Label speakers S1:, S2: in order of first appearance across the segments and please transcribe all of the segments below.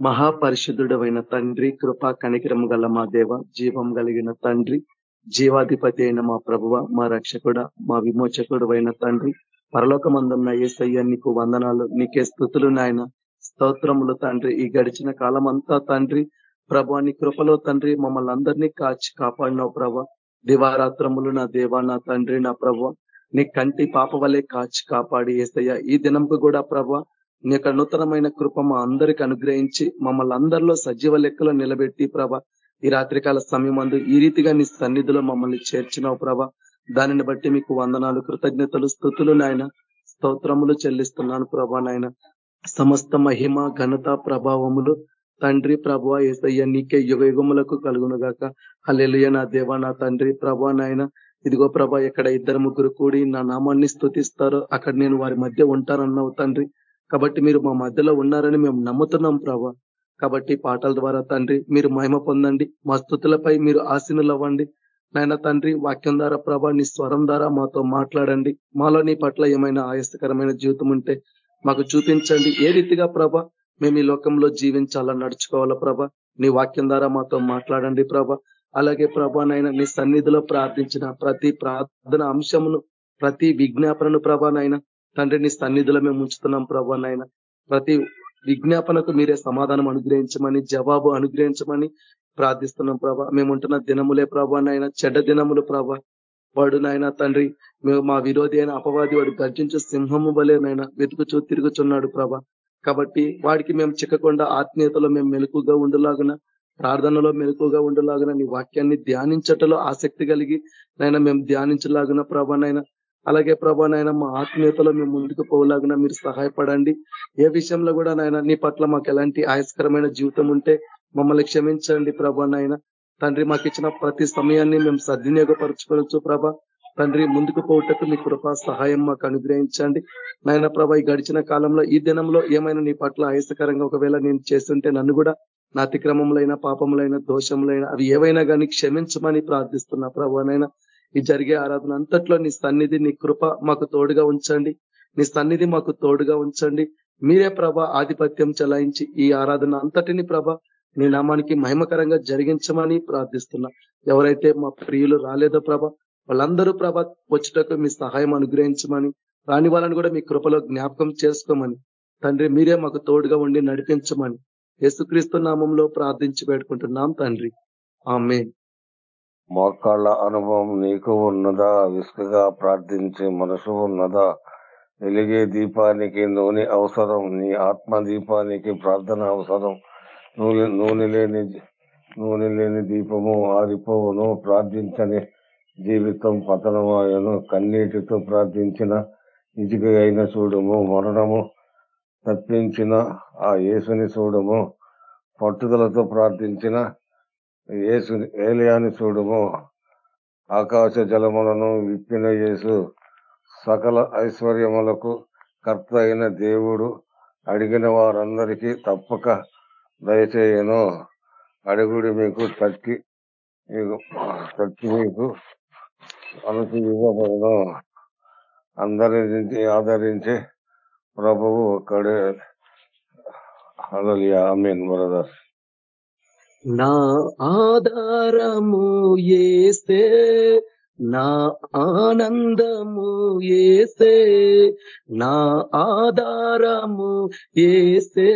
S1: మహాపరిశుద్ధుడమైన తండ్రి కృపా కనికరము గల మా దేవ జీవం కలిగిన తండ్రి జీవాధిపతి అయిన మా ప్రభువ మా రక్షకుడ మా విమోచకుడు అయిన తండ్రి పరలోకమందున్న ఏసయ్య నీకు వందనాలు నీకే స్థుతులు నాయన. స్తోత్రములు తండ్రి ఈ గడిచిన కాలం అంతా తండ్రి ప్రభా నీ కృపలో తండ్రి మమ్మల్ని అందరినీ కాచి కాపాడినావు ప్రభ. దివారాత్రములు నా దేవా నా తండ్రి నా ప్రభ నీ కంటి పాప వలె కాచి కాపాడి ఏసయ్య. ఈ దినంకు కూడా ప్రభా నీ యొక్క నూతనమైన కృప మా అందరికి అనుగ్రహించి మమ్మల్ని అందరిలో సజీవ లెక్కలో నిలబెట్టి ప్రభ ఈ రాత్రికాల సమయం ఈ రీతిగా నీ సన్నిధిలో మమ్మల్ని చేర్చినావు ప్రభ. దానిని బట్టి మీకు వందనాలు కృతజ్ఞతలు స్థుతులు నాయన. స్తోత్రములు చెల్లిస్తున్నాను ప్రభా నాయన. సమస్త మహిమ ఘనత ప్రభావములు తండ్రి ప్రభా ఏసయ్య నీకే యుగ యుగములకు కలుగును గాక. హల్లెలుయ నా దేవ నా తండ్రి ప్రభా నాయన. ఇదిగో ప్రభా ఎక్కడ ఇద్దరు ముగ్గురు కూడి నా నామాన్ని స్థుతిస్తారో అక్కడ నేను వారి మధ్య ఉంటానన్నావు తండ్రి. కాబట్టి మీరు మా మధ్యలో ఉన్నారని మేము నమ్ముతున్నాం ప్రభా. కాబట్టి పాటల ద్వారా తండ్రి మీరు మహిమ పొందండి. మా స్థుతులపై మీరు ఆశీనులు అవ్వండి నాయన తండ్రి వాక్యం ద్వారా ప్రభా నీ స్వరం ద్వారా మాతో మాట్లాడండి. మాలో నీ పట్ల ఏమైనా ఆయాసకరమైన జీవితం ఉంటే మాకు చూపించండి. ఏ రీతిగా ప్రభ మేము ఈ లోకంలో జీవించాలా నడుచుకోవాలా ప్రభ? నీ వాక్యం ద్వారా మాతో మాట్లాడండి ప్రభ. అలాగే ప్రభానైనా నీ సన్నిధిలో ప్రార్థించిన ప్రతి ప్రార్థన అంశమును ప్రతి విజ్ఞాపనను ప్రభానైనా తండ్రి నీ సన్నిధిలో మేము ఉంచుతున్నాం ప్రభానైనా ప్రతి విజ్ఞాపనకు మీరే సమాధానం అనుగ్రహించమని జవాబు అనుగ్రహించమని ప్రార్థిస్తున్నాం ప్రభా. మేము ఉంటున్న దినములే ప్రభా నాయన చెడ్డ దినములు ప్రభా. వాడు నాయన తండ్రి మేము మా విరోధి అయిన అపవాది వాడు గర్జించు సింహము వలేనైనా వెతుకుచూ తిరుగుచున్నాడు ప్రభా. కాబట్టి వాడికి మేము చిక్కకుండా ఆత్మీయతలో మేము మెలకుగా ఉండలాగున ప్రార్థనలో మెలకుగా ఉండలాగున నీ వాక్యాన్ని ధ్యానించటలో ఆసక్తి కలిగి నైనా మేము ధ్యానించలాగున ప్రభానైనా అలాగే ప్రభా నాయన మా ఆత్మీయతలో మేము ముందుకు పోలాగున మీరు సహాయపడండి. ఏ విషయంలో కూడా నాయన నీ పట్ల మాకు ఎలాంటి ఆయస్కరమైన జీవితం ఉంటే మమ్మల్ని క్షమించండి ప్రభా నాయన. తండ్రి మాకు ఇచ్చిన ప్రతి సమయాన్ని మేము సద్వినియోగపరచుకోవచ్చు ప్రభ. తండ్రి ముందుకు పోవటకు మీ కృప సహాయం మాకు అనుగ్రహించండి. నాయన ప్రభ ఈ గడిచిన కాలంలో ఈ దినంలో ఏమైనా నీ పట్ల ఆయస్కరంగా ఒకవేళ నేను చేస్తుంటే నన్ను కూడా నా అతిక్రమములైన పాపములైన దోషములైన అవి ఏవైనా కానీ క్షమించమని ప్రార్థిస్తున్నా ప్రభానైనా ఈ జరిగే ఆరాధన అంతట్లో నీ సన్నిధి నీ కృప మాకు తోడుగా ఉంచండి. నీ సన్నిధి మాకు తోడుగా ఉంచండి. మీరే ప్రభ ఆధిపత్యం చలాయించి ఈ ఆరాధన అంతటిని ప్రభ నీ నామానికి మహిమకరంగా జరిగించమని ప్రార్థిస్తున్నా. ఎవరైతే మా ప్రియులు రాలేదో ప్రభ వాళ్ళందరూ ప్రభ వచ్చుటకు మీ సహాయం అనుగ్రహించమని రాని వాళ్ళని కూడా మీ కృపలో జ్ఞాపకం చేసుకోమని తండ్రి మీరే మాకు తోడుగా ఉండి నడిపించమని యేసుక్రీస్తు నామంలో ప్రార్థించి పెట్టుకుంటున్నాం తండ్రి. ఆమెన్.
S2: మోకాళ్ళ అనుభవం నీకు ఉన్నదా? విసుగుగా ప్రార్థించే మనసు ఉన్నదా? వెలిగే దీపానికి నూనె అవసరం. నీ ఆత్మ దీపానికి ప్రార్థన అవసరం. నూనె నూనె లేని నూనె లేని దీపము ఆరిపోవును. ప్రార్థించని జీవితం పతనమాయను. కన్నీటితో ప్రార్థించిన ఇటుక అయిన చూడము. మరణము తప్పించిన ఆ యేసుని చూడము. పట్టుదలతో ప్రార్థించిన యేసుని ఏలియాని చూడము. ఆకాశ జలములను విప్పిన యేసు సకల ఐశ్వర్యములకు కర్త అయిన దేవుడు. అడిగిన వారందరికీ తప్పక దయచేయను. అడుగుడి మీకు తక్కి మీకు తక్కి మీకు మనసు ఇవ్వబడను. అందరి నుంచి ఆదరించి ప్రభువు ఒక్కడే. హలలియా అమీన్ బ్రదర్
S1: నా ఆధారము ఏస్తే నా ఆనందము ఏస్తే నా ఆధారము ఏస్తే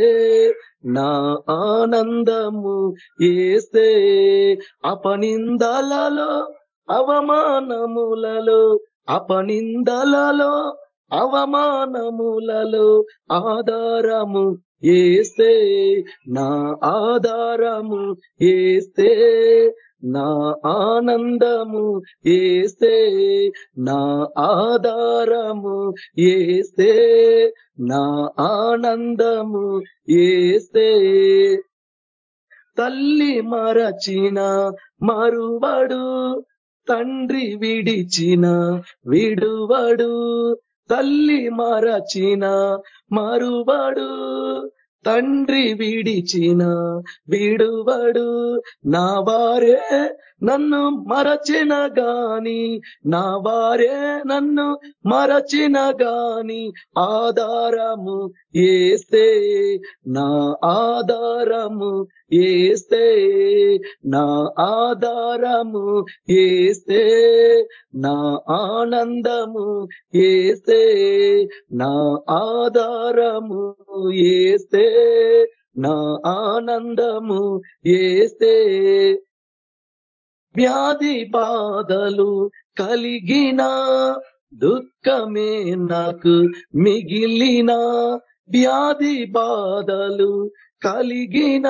S1: నా ఆనందము ఏసే అపనిందలలో అవమానములలో అపనిందలలో అవమానములలో ఆధారము ఏస్తే నా ఆధారము ఏస్తే నా ఆనందము ఏస్తే నా ఆధారము ఏస్తే నా ఆనందము ఏస్తే తల్లి మరచిన మరువడు తండ్రి విడిచిన విడువడు తల్లి మరచిన మరువడు. తండ్రి విడిచిన విడువడు నా వారే నన్ను మరచిన గాని నా వారే నన్ను మరచిన గాని ఆధారము ఏస్తే నా ఆధారము ఏస్తే నా ఆధారము ఏస్తే నా ఆనందము ఏస్తే నా ఆధారము ఏస్తే నా ఆనందము ఏస్తే. వ్యాధి బాధలు కలిగిన దుఃఖమే నాకు మిగిలిన. వ్యాధి బాధలు కలిగిన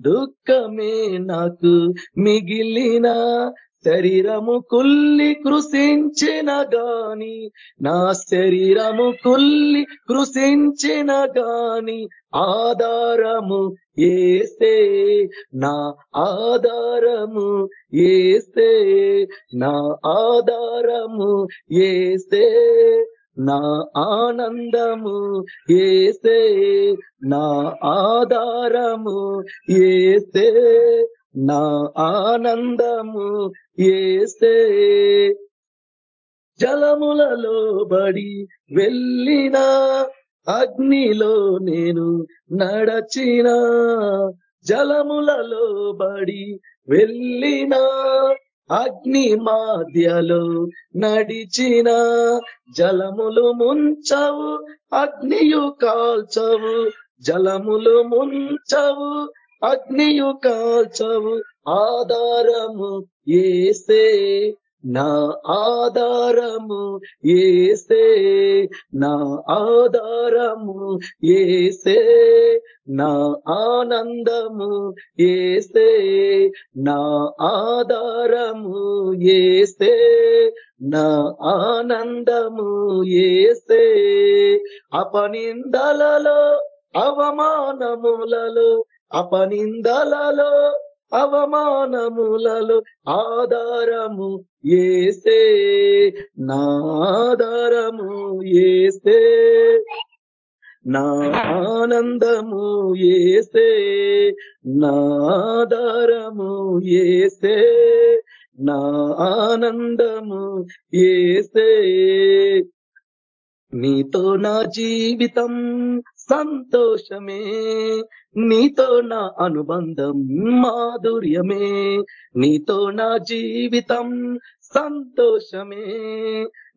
S1: దుఃఖమే నాకు మిగిలిన. శరీరము కుల్లి కృషించిన గాని నా శరీరము కుల్లి కృషించిన గాని ఆధారము ఏస్తే నా ఆధారము ఏస్తే నా ఆధారము ఏస్తే నా ఆనందము ఏసే నా ఆధారము ఏసే. నా ఆనందము ఏస్తే జలములలో బడి వెళ్ళిన అగ్నిలో నేను నడచిన జలములలో బడి వెళ్ళిన అగ్ని మాధ్యలో నడిచిన జలములు ముంచవు అగ్నియు కాల్చవు జలములు ముంచవు అగ్నియు కాల్చవు ఆధారము ఏసే నా ఆధారము ఏసే నా ఆధారము ఏసే నా ఆనందము ఏసే నా ఆధారము ఏసే నా ఆనందము ఏసే అపనిందలలో అవమానములలో అపనిందలలో అవమానములలో ఆధారము ఏస్తే నాధారము ఏస్తే నా ఆనందము ఏస్తే నాధారము ఏస్తే నా ఆనందము ఏస్తే. నీతో నా జీవితం సంతోషమే. నీతో నా అనుబంధం మాధుర్యమే. నీతో నా జీవితం సంతోషమే.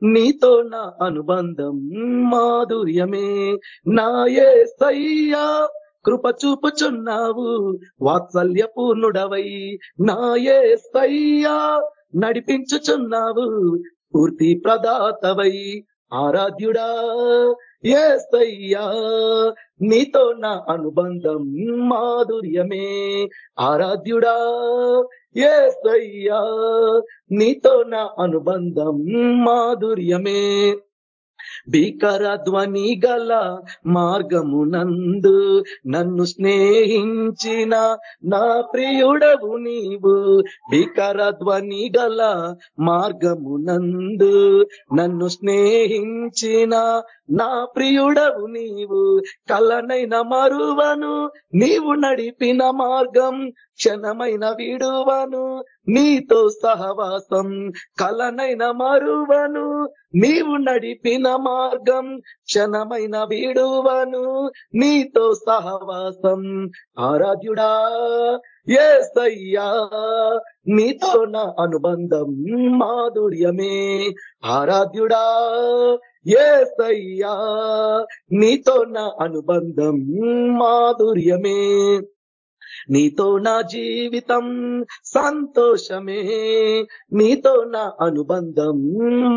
S1: నీతో నా అనుబంధం మాధుర్యమే. నాయే సయ్యా కృప చూపుచున్నావు. వాత్సల్యపూర్ణుడవై నాయే సయ్యా నడిపించుచున్నావు. పూర్తి ప్రదాతవై ఆరాధ్యుడా ఏసయ్యా నీతో నా అనుబంధం మాధుర్యమే. ఆరాధ్యుడా ఏసయ్యా నీతో నా అనుబంధం మాధుర్యమే. భీకర ధ్వని గల మార్గమునందు నన్ను స్నేహించిన నా ప్రియుడవు నీవు. భీకర ధ్వని గల మార్గమునందు నన్ను స్నేహించిన నా ప్రియుడవు నీవు. కలనైన మరువను నీవు నడిపిన మార్గం క్షణమైన విడువను నీతో సహవాసం. కలనైన మరువను నీవు నడిపిన మార్గం క్షణమైన విడువను నీతో సహవాసం. ఆరాధ్యుడా ఏసయ్యా నీతో నా అనుబంధం మాధుర్యమే. ఆరాధ్యుడా ఏసయ్యా నీతో నా అనుబంధం మాధుర్యమే. నీతో నా జీవితం సంతోషమే నీతో నా అనుబంధం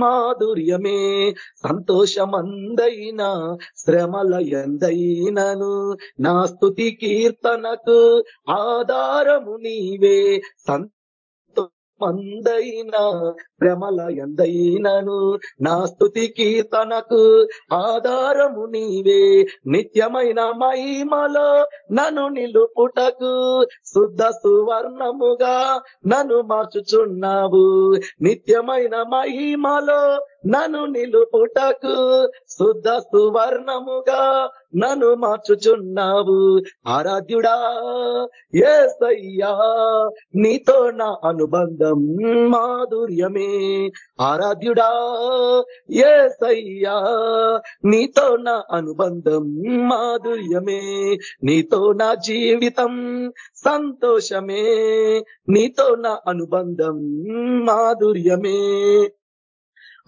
S1: మాధుర్యమే. సంతోషమందైనా శ్రమల ఎందైనను నా స్థుతి కీర్తనకు ఆధారము నీవే. సంత మందైనా భ్రమల ఎందైనను నా స్థుతి కీర్తనకు ఆధారము నీవే. నిత్యమైన మహిమలో నన్ను నిలుపుటకు శుద్ధ సువర్ణముగా నన్ను మార్చుచున్నావు. నిత్యమైన మహిమలో నన్ను నిలుపుటకు శుద్ధ సువర్ణముగా నన్ను మార్చుచున్నావు. ఆరాధ్యుడా ఏసయ్యా నీతో నా అనుబంధం మాధుర్యమే. ఆరాధ్యుడా ఏసయ్యా నీతో నా అనుబంధం మాధుర్యమే. నీతో నా జీవితం సంతోషమే. నీతో నా అనుబంధం మాధుర్యమే.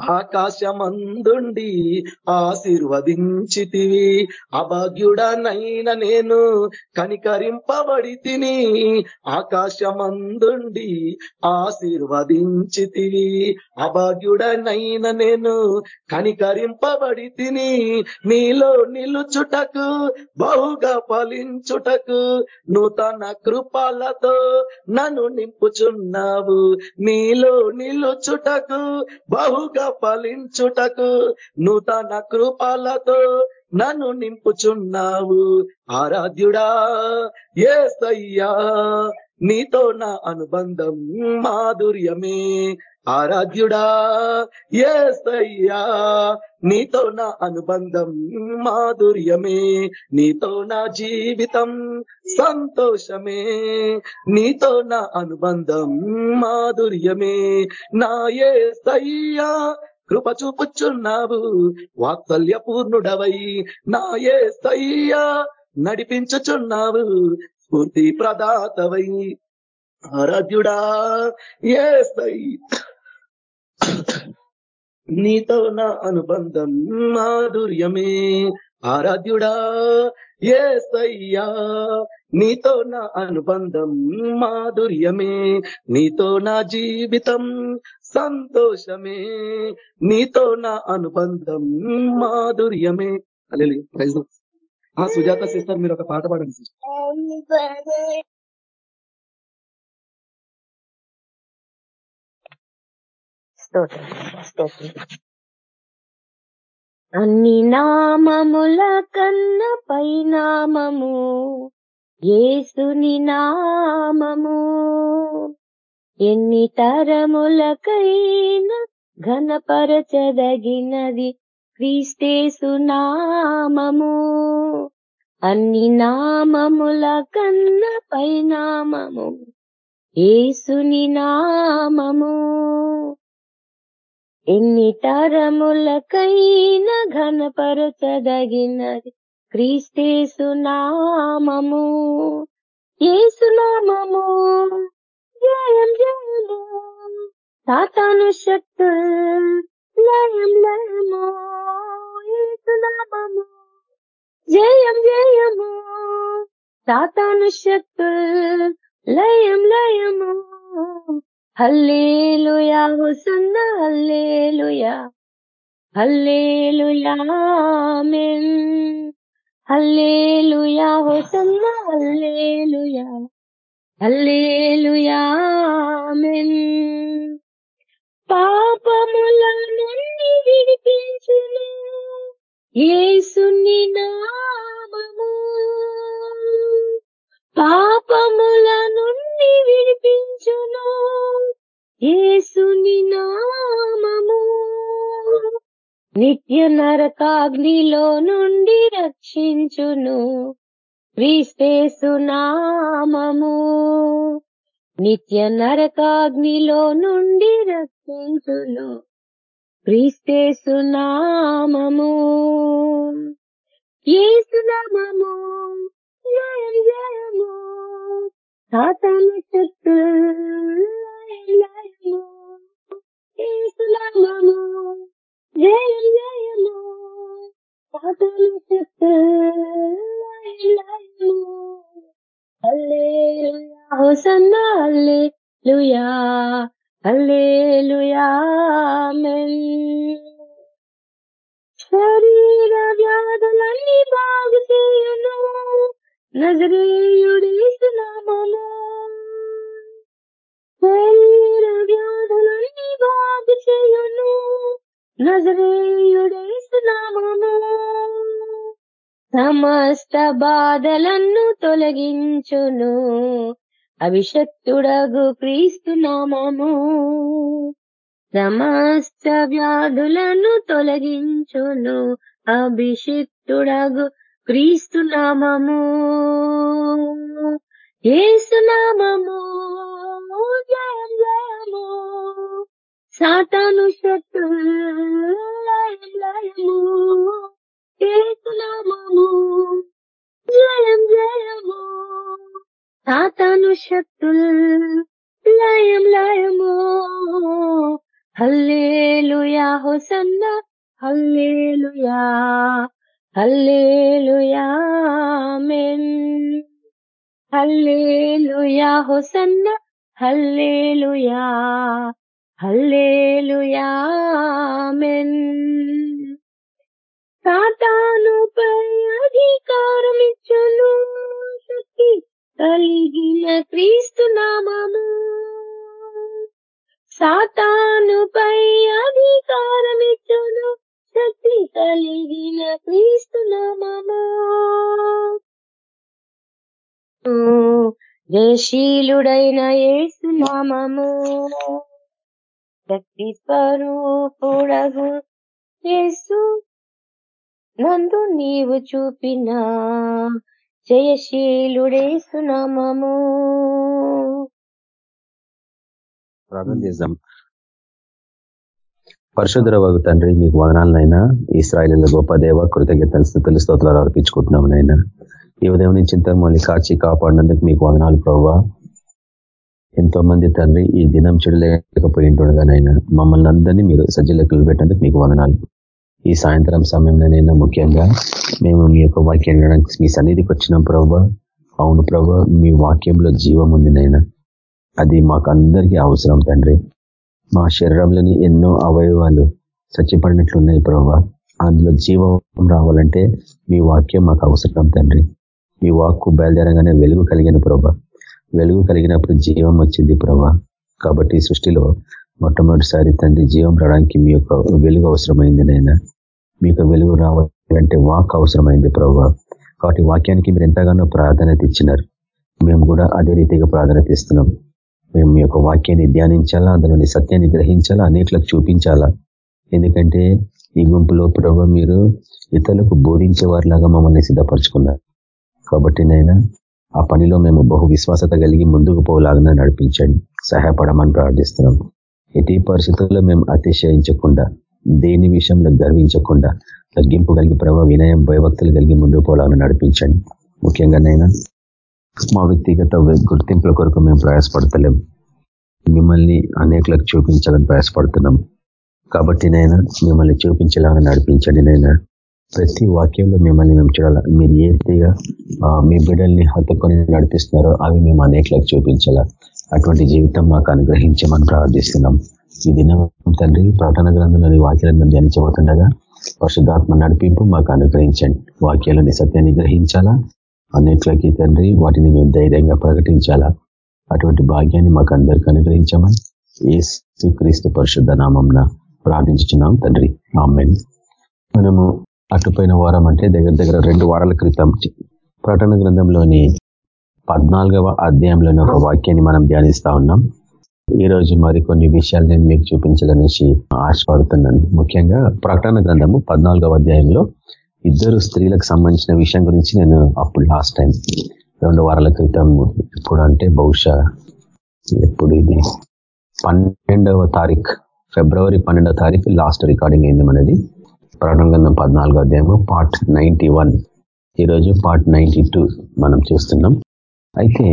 S1: ఆకాశమందుండి ఆశీర్వదించితివి. అభాగ్యుడనైన నేను కనికరింపబడి తిని ఆకాశమందుండి ఆశీర్వదించితివి. అభాగ్యుడనైన నేను కనికరింపబడి తిని నీలో నిలుచుటకు బహుగా ఫలించుటకు నూతన కృపాలతో నన్ను నింపుచున్నావు. నీలో నిలుచుటకు బహుగా ఫలించుటకు నూతన కృపాలతో నన్ను నింపుచున్నావు. ఆరాధ్యుడా ఏసయ్యా నీతో నా అనుబంధం మాధుర్యమే. ఆరాధ్యుడా ఏసయ్యా నీతో నా అనుబంధం మాధుర్యమే నీతో నా జీవితం సంతోషమే నీతో నా అనుబంధం మాధుర్యమే. నా ఏసయ్యా కృప చూపుచున్నావు వాత్సల్య పూర్ణుడవై నా ఏసయ్యా నడిపించుచున్నావు స్ఫూర్తి ప్రదాతవై. ఆరాధ్యుడా ఏసై. నీతో నా అనుబంధం మాధుర్యమే. ఆరాధ్యుడా ఏసయ్యా నీతో నా అనుబంధం మాధుర్యమే. నీతో నా జీవితం సంతోషమే. నీతో నా అనుబంధం మాధుర్యమే. అలే ఆ సుజాత సిస్టర్ మీరు ఒక పాట పాడండి
S3: స్తోత్రం. స్తోత్రం అన్ని నామముల కన్న పైనామము ఏసుని నామము. ఎన్ని తరములకైనా ఘనపరచదగినది క్రీస్తేసు నామము. అన్ని నామముల కన్న పైనామము ఏసుని నామము. ఎన్ని తరములకైనా ఘనపరచదగినది క్రీస్తేసు నామము. ఏసునామము జయం జయము సాతాను శక్తు. లయం లయము ఏసునామము జయం జయము సాతాను శక్తు. లయం లయము. హల్లేలుయా హుసన్న హల్లేలుయా. హల్లేలుయా ఆమేన్. హల్లేలుయా హుసన్న హల్లేలుయా. హల్లేలుయా ఆమేన్. పాపముల నుండి విడిపించును ఏసుని నామము. పాపముల నుండి విడిపించును. ఏసుని నామము. నిత్య నరకాగ్నిలో నుండి రక్షించును. క్రీస్తేసు నామము. నిత్య నరకాగ్నిలో నుండి రక్షించును. క్రీస్తేసు నామము. ఏసునామము జయం జయము. సాతాను చుట్టూ లయం ఏసునామము జయం జయము. సాతాను చుట్టూ లయం హల్లెలూయా హోసన్నా హల్లెలూయా హల్లెలూయా ఆమేన్. శరీర వ్యాధులన్నీ బాగు చేయును. నజరేయుడేసునామము శరీర వ్యాధులన్నీ బాగు చేయును నజరేయుడేసునామము సమస్త బాధలను తొలగించును. అభిషక్తుడగు క్రీస్తు నామము. సమస్త వ్యాధులను తొలగించును. అభిషిక్తుడగు క్రీస్తు నామము. ఏసునామము జయము. సాతాను శత్రువు లయం లయము. యేసు జయం జయము. సాతాను శత్రులు లయం లయము. హల్లేలుయా హోసన్న. హల్లేలుయా. హల్లేలుయా ఆమేన్. హల్లేలుయా హోసన్న. హల్లేలుయా హల్లేలుయా ఆమేన్. సాతానుపై అధికారం ఇచ్చును శక్తి కలిగిన క్రీస్తు నామము. సాతానుపై అధికారం ఇచ్చును శక్తి కలిగిన క్రీస్తు నామము. జయశీలుడైన యేసు నామము. శక్తి స్వరూపుడగు యేసు నందు నీవు చూపిన జయశీలుడేసు నామము.
S4: ప్రార్థన చేద్దాం. పరిశుద్ధ వగు తండ్రి మీకు వదనాలనైనా. ఇస్రాయలీల గొప్ప దేవ కృతజ్ఞతలు స్థితులు స్తోత్రాలు అర్పించుకుంటున్నాం నైనా ఈ ఉదయం నుంచి ఇంత మళ్ళీ కాచి కాపాడినందుకు మీకు వదనాలు ప్రభావ ఎంతో మంది తండ్రి ఈ దినం చెడలేకపోయింటుండగానైనా మమ్మల్ని అందరినీ మీరు సజ్జలెక్కలు పెట్టేందుకు మీకు వదనాలు. ఈ సాయంత్రం సమయంలోనైనా ముఖ్యంగా మేము మీ యొక్క వాక్యం వినడానికి మీ సన్నిధికి వచ్చినాం ప్రభావ అవును ప్రభావ మీ వాక్యంలో జీవం ఉంది నైనా అది మాకు అందరికీ అవసరం తండ్రి. మా శరీరంలోని ఎన్నో అవయవాలు చచ్చిపడినట్లున్నాయి ప్రభావ అందులో జీవం రావాలంటే మీ వాక్యం మాకు అవసరం తండ్రి. మీ వాక్కు బయలుదేరంగానే వెలుగు కలిగిన ప్రభా. వెలుగు కలిగినప్పుడు జీవం వచ్చింది ప్రభా. కాబట్టి సృష్టిలో మొట్టమొదటిసారి తండ్రి జీవం రావడానికి మీ యొక్క వెలుగు అవసరమైంది నైనా మీకు వెలుగు రావాలంటే వాక్ అవసరమైంది ప్రభా. కాబట్టి వాక్యానికి మీరు ఎంతగానో ప్రాధాన్యత ఇచ్చినారు. మేము కూడా అదే రీతిగా ప్రాధాన్యత ఇస్తున్నాం. మేము మీ యొక్క వాక్యాన్ని ధ్యానించాలా? అందులోని సత్యాన్ని గ్రహించాలా? అనేట్లకు చూపించాలా? ఎందుకంటే ఈ గుంపులో ప్రభు మీరు ఇతరులకు బోధించేవారిలాగా మమ్మల్ని సిద్ధపరచుకున్నారు. కాబట్టి నైనా ఆ పనిలో మేము బహు విశ్వాసత కలిగి ముందుకు పోలాగా నడిపించండి. సహాయపడమని ప్రార్థిస్తున్నాం. ఎట్టి పరిస్థితుల్లో మేము అతిశయించకుండా దేని విషయంలో గర్వించకుండా తగ్గింపు కలిగి ప్రభావ వినయం భయభక్తులు కలిగి ముందుకు పోలాగా నడిపించండి. ముఖ్యంగా నైనా మా వ్యక్తిగత గుర్తింపుల కొరకు మేము ప్రయాసపడతలేం. మిమ్మల్ని అనేకలకు చూపించాలని ప్రయాసపడుతున్నాం. కాబట్టి నైనా మిమ్మల్ని చూపించేలాగా నడిపించండి నైనా. ప్రతి వాక్యంలో మిమ్మల్ని మేము చూడాలా. మీరు ఏ రీతిగా మీ బిడ్డల్ని హత్తుకొని నడిపిస్తున్నారో అవి మేము అనేకలకు చూపించాలా. అటువంటి జీవితం మాకు అనుగ్రహించమని ప్రార్థిస్తున్నాం. ఈ దినం తండ్రి ప్రకటన గ్రంథంలోని వాక్యాలను మేము ధ్యానించబోతుండగా పరిశుద్ధాత్మ నడిపింపు మాకు అనుగ్రహించండి. వాక్యాలని సత్యాన్ని గ్రహించాలా? అన్నిట్లకి తండ్రి వాటిని మేము ధైర్యంగా ప్రకటించాలా? అటువంటి భాగ్యాన్ని మాకు అందరికీ అనుగ్రహించమని ఏసు క్రీస్తు పరిశుద్ధ నామంన ప్రార్థించున్నాం తండ్రి. ఆమెన్. మనము అటుపోయిన వారం అంటే దగ్గర దగ్గర రెండు వారాల క్రితం ప్రకటన గ్రంథంలోని పద్నాలుగవ అధ్యాయంలోని ఒక వాక్యాన్ని మనం ధ్యానిస్తా ఉన్నాం. ఈ రోజు మరికొన్ని విషయాలు నేను మీకు చూపించాలనేసి ఆశపడుతున్నాను. ముఖ్యంగా ప్రకటన గ్రంథము పద్నాలుగవ అధ్యాయంలో ఇద్దరు స్త్రీలకు సంబంధించిన విషయం గురించి నేను అప్పుడు లాస్ట్ టైం రెండు వారాల క్రితం ఇప్పుడు అంటే బహుశా ఎప్పుడు ఇది? పన్నెండవ తారీఖు ఫిబ్రవరి పన్నెండవ తారీఖు లాస్ట్ రికార్డింగ్ అయింది మనది. ప్రకటన గ్రంథం పద్నాలుగో అధ్యాయము పార్ట్ నైంటీ వన్ ఈరోజు పార్ట్ నైంటీ మనం చూస్తున్నాం. అయితే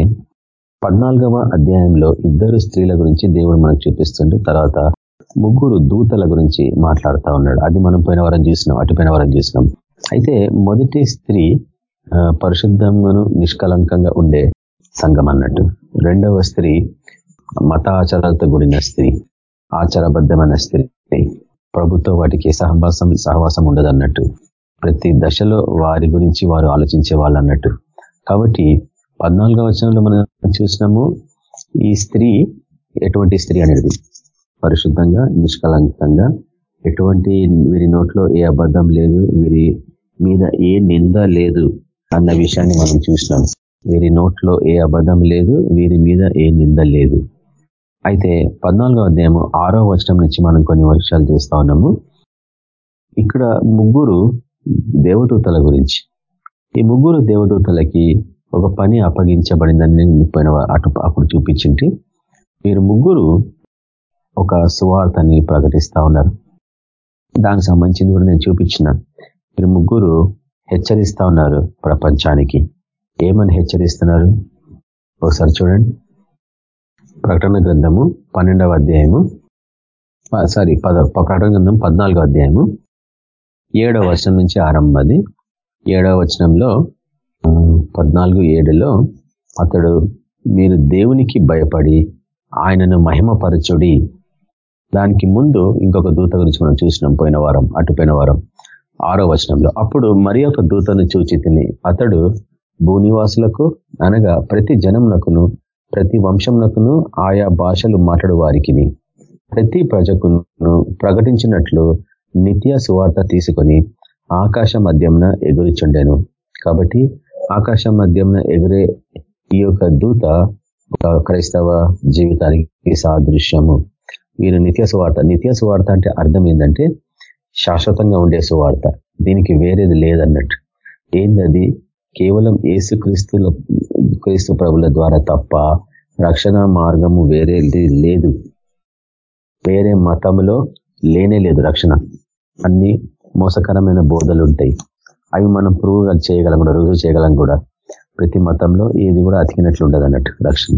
S4: పద్నాలుగవ అధ్యాయంలో ఇద్దరు స్త్రీల గురించి దేవుడు మనకు చూపిస్తుండే. తర్వాత ముగ్గురు దూతల గురించి మాట్లాడుతూ ఉన్నాడు. అది మనం పోయిన వారం చూసినాం అటుపోయిన వారం చూసినాం. అయితే మొదటి స్త్రీ పరిశుద్ధంగాను నిష్కలంకంగా ఉండే సంఘం అన్నట్టు. రెండవ స్త్రీ మత ఆచారాలతో కూడిన స్త్రీ ఆచారబద్ధమైన స్త్రీ. ప్రభుత్వ వాటికి సహవాసం సహవాసం ఉండదు అన్నట్టు. ప్రతి దశలో వారి గురించి వారు ఆలోచించే వాళ్ళు అన్నట్టు. కాబట్టి పద్నాలుగవ వచనంలో మనం చూసినాము ఈ స్త్రీ ఎటువంటి స్త్రీ అనేది? పరిశుద్ధంగా నిష్కలంకంగా ఎటువంటి వీరి నోట్లో ఏ అబద్ధం లేదు వీరి మీద ఏ నింద లేదు అన్న విషయాన్ని మనం చూసినాం. వీరి నోట్లో ఏ అబద్ధం లేదు వీరి మీద ఏ నింద లేదు. అయితే పద్నాలుగో అధ్యాయము ఆరో వచనం నుంచి మనం కొన్ని వర్షాలు చూస్తా ఉన్నాము. ఇక్కడ ముగ్గురు దేవదూతల గురించి. ఈ ముగ్గురు దేవదూతలకి ఒక పని అప్పగించబడిందని నేను పోయిన అటు అప్పుడు చూపించింటి. వీరు ముగ్గురు ఒక సువార్తని ప్రకటిస్తా ఉన్నారు. దానికి సంబంధించింది కూడా నేను చూపించిన మీరు ముగ్గురు హెచ్చరిస్తా ఉన్నారు ప్రపంచానికి. ఏమని హెచ్చరిస్తున్నారు? ఒకసారి చూడండి. ప్రకటన గ్రంథము పన్నెండవ అధ్యాయము సారీ పద ప్రకటన గ్రంథం పద్నాలుగో అధ్యాయము ఏడవ వచనం నుంచి ఆరంభం అది. ఏడవ వచనంలో పద్నాలుగు ఏడులో అతడు మీరు దేవునికి భయపడి ఆయనను మహిమపరచుడి. దానికి ముందు ఇంకొక దూత గురించి మనం చూసినాం పోయిన వారం అటుపోయిన వారం. ఆరో వచనంలో అప్పుడు మరి ఒక దూతను చూచి తిని అతడు భూనివాసులకు అనగా ప్రతి జనమునకును ప్రతి వంశంనకును ఆయా భాషలు మాట్లాడు వారికి ప్రతి ప్రజకును ప్రకటించినట్లు నిత్య సువార్త తీసుకొని ఆకాశ మధ్యంన ఎగురుచుండెను. కాబట్టి ఆకాశ మధ్యంన ఎగురే ఈ యొక్క దూత ఒక క్రైస్తవ జీవితానికి సాదృశ్యము. ఈయన నిత్య సువార్త నిత్య సువార్త అంటే అర్థం ఏంటంటే శాశ్వతంగా ఉండే సువార్త. దీనికి వేరేది లేదన్నట్టు. ఏందది కేవలం ఏసుక్రీస్తుల క్రీస్తు ప్రభుల ద్వారా తప్ప రక్షణ మార్గము వేరేది లేదు. వేరే మతంలో లేనే లేదు రక్షణ. అన్ని మోసకరమైన బోధలు ఉంటాయి అవి మనం ప్రూవ్ చేయగలం కూడా రుజువు చేయగలం కూడా. ప్రతి మతంలో ఏది కూడా అతికినట్లు ఉండదు అన్నట్టు రక్షణ.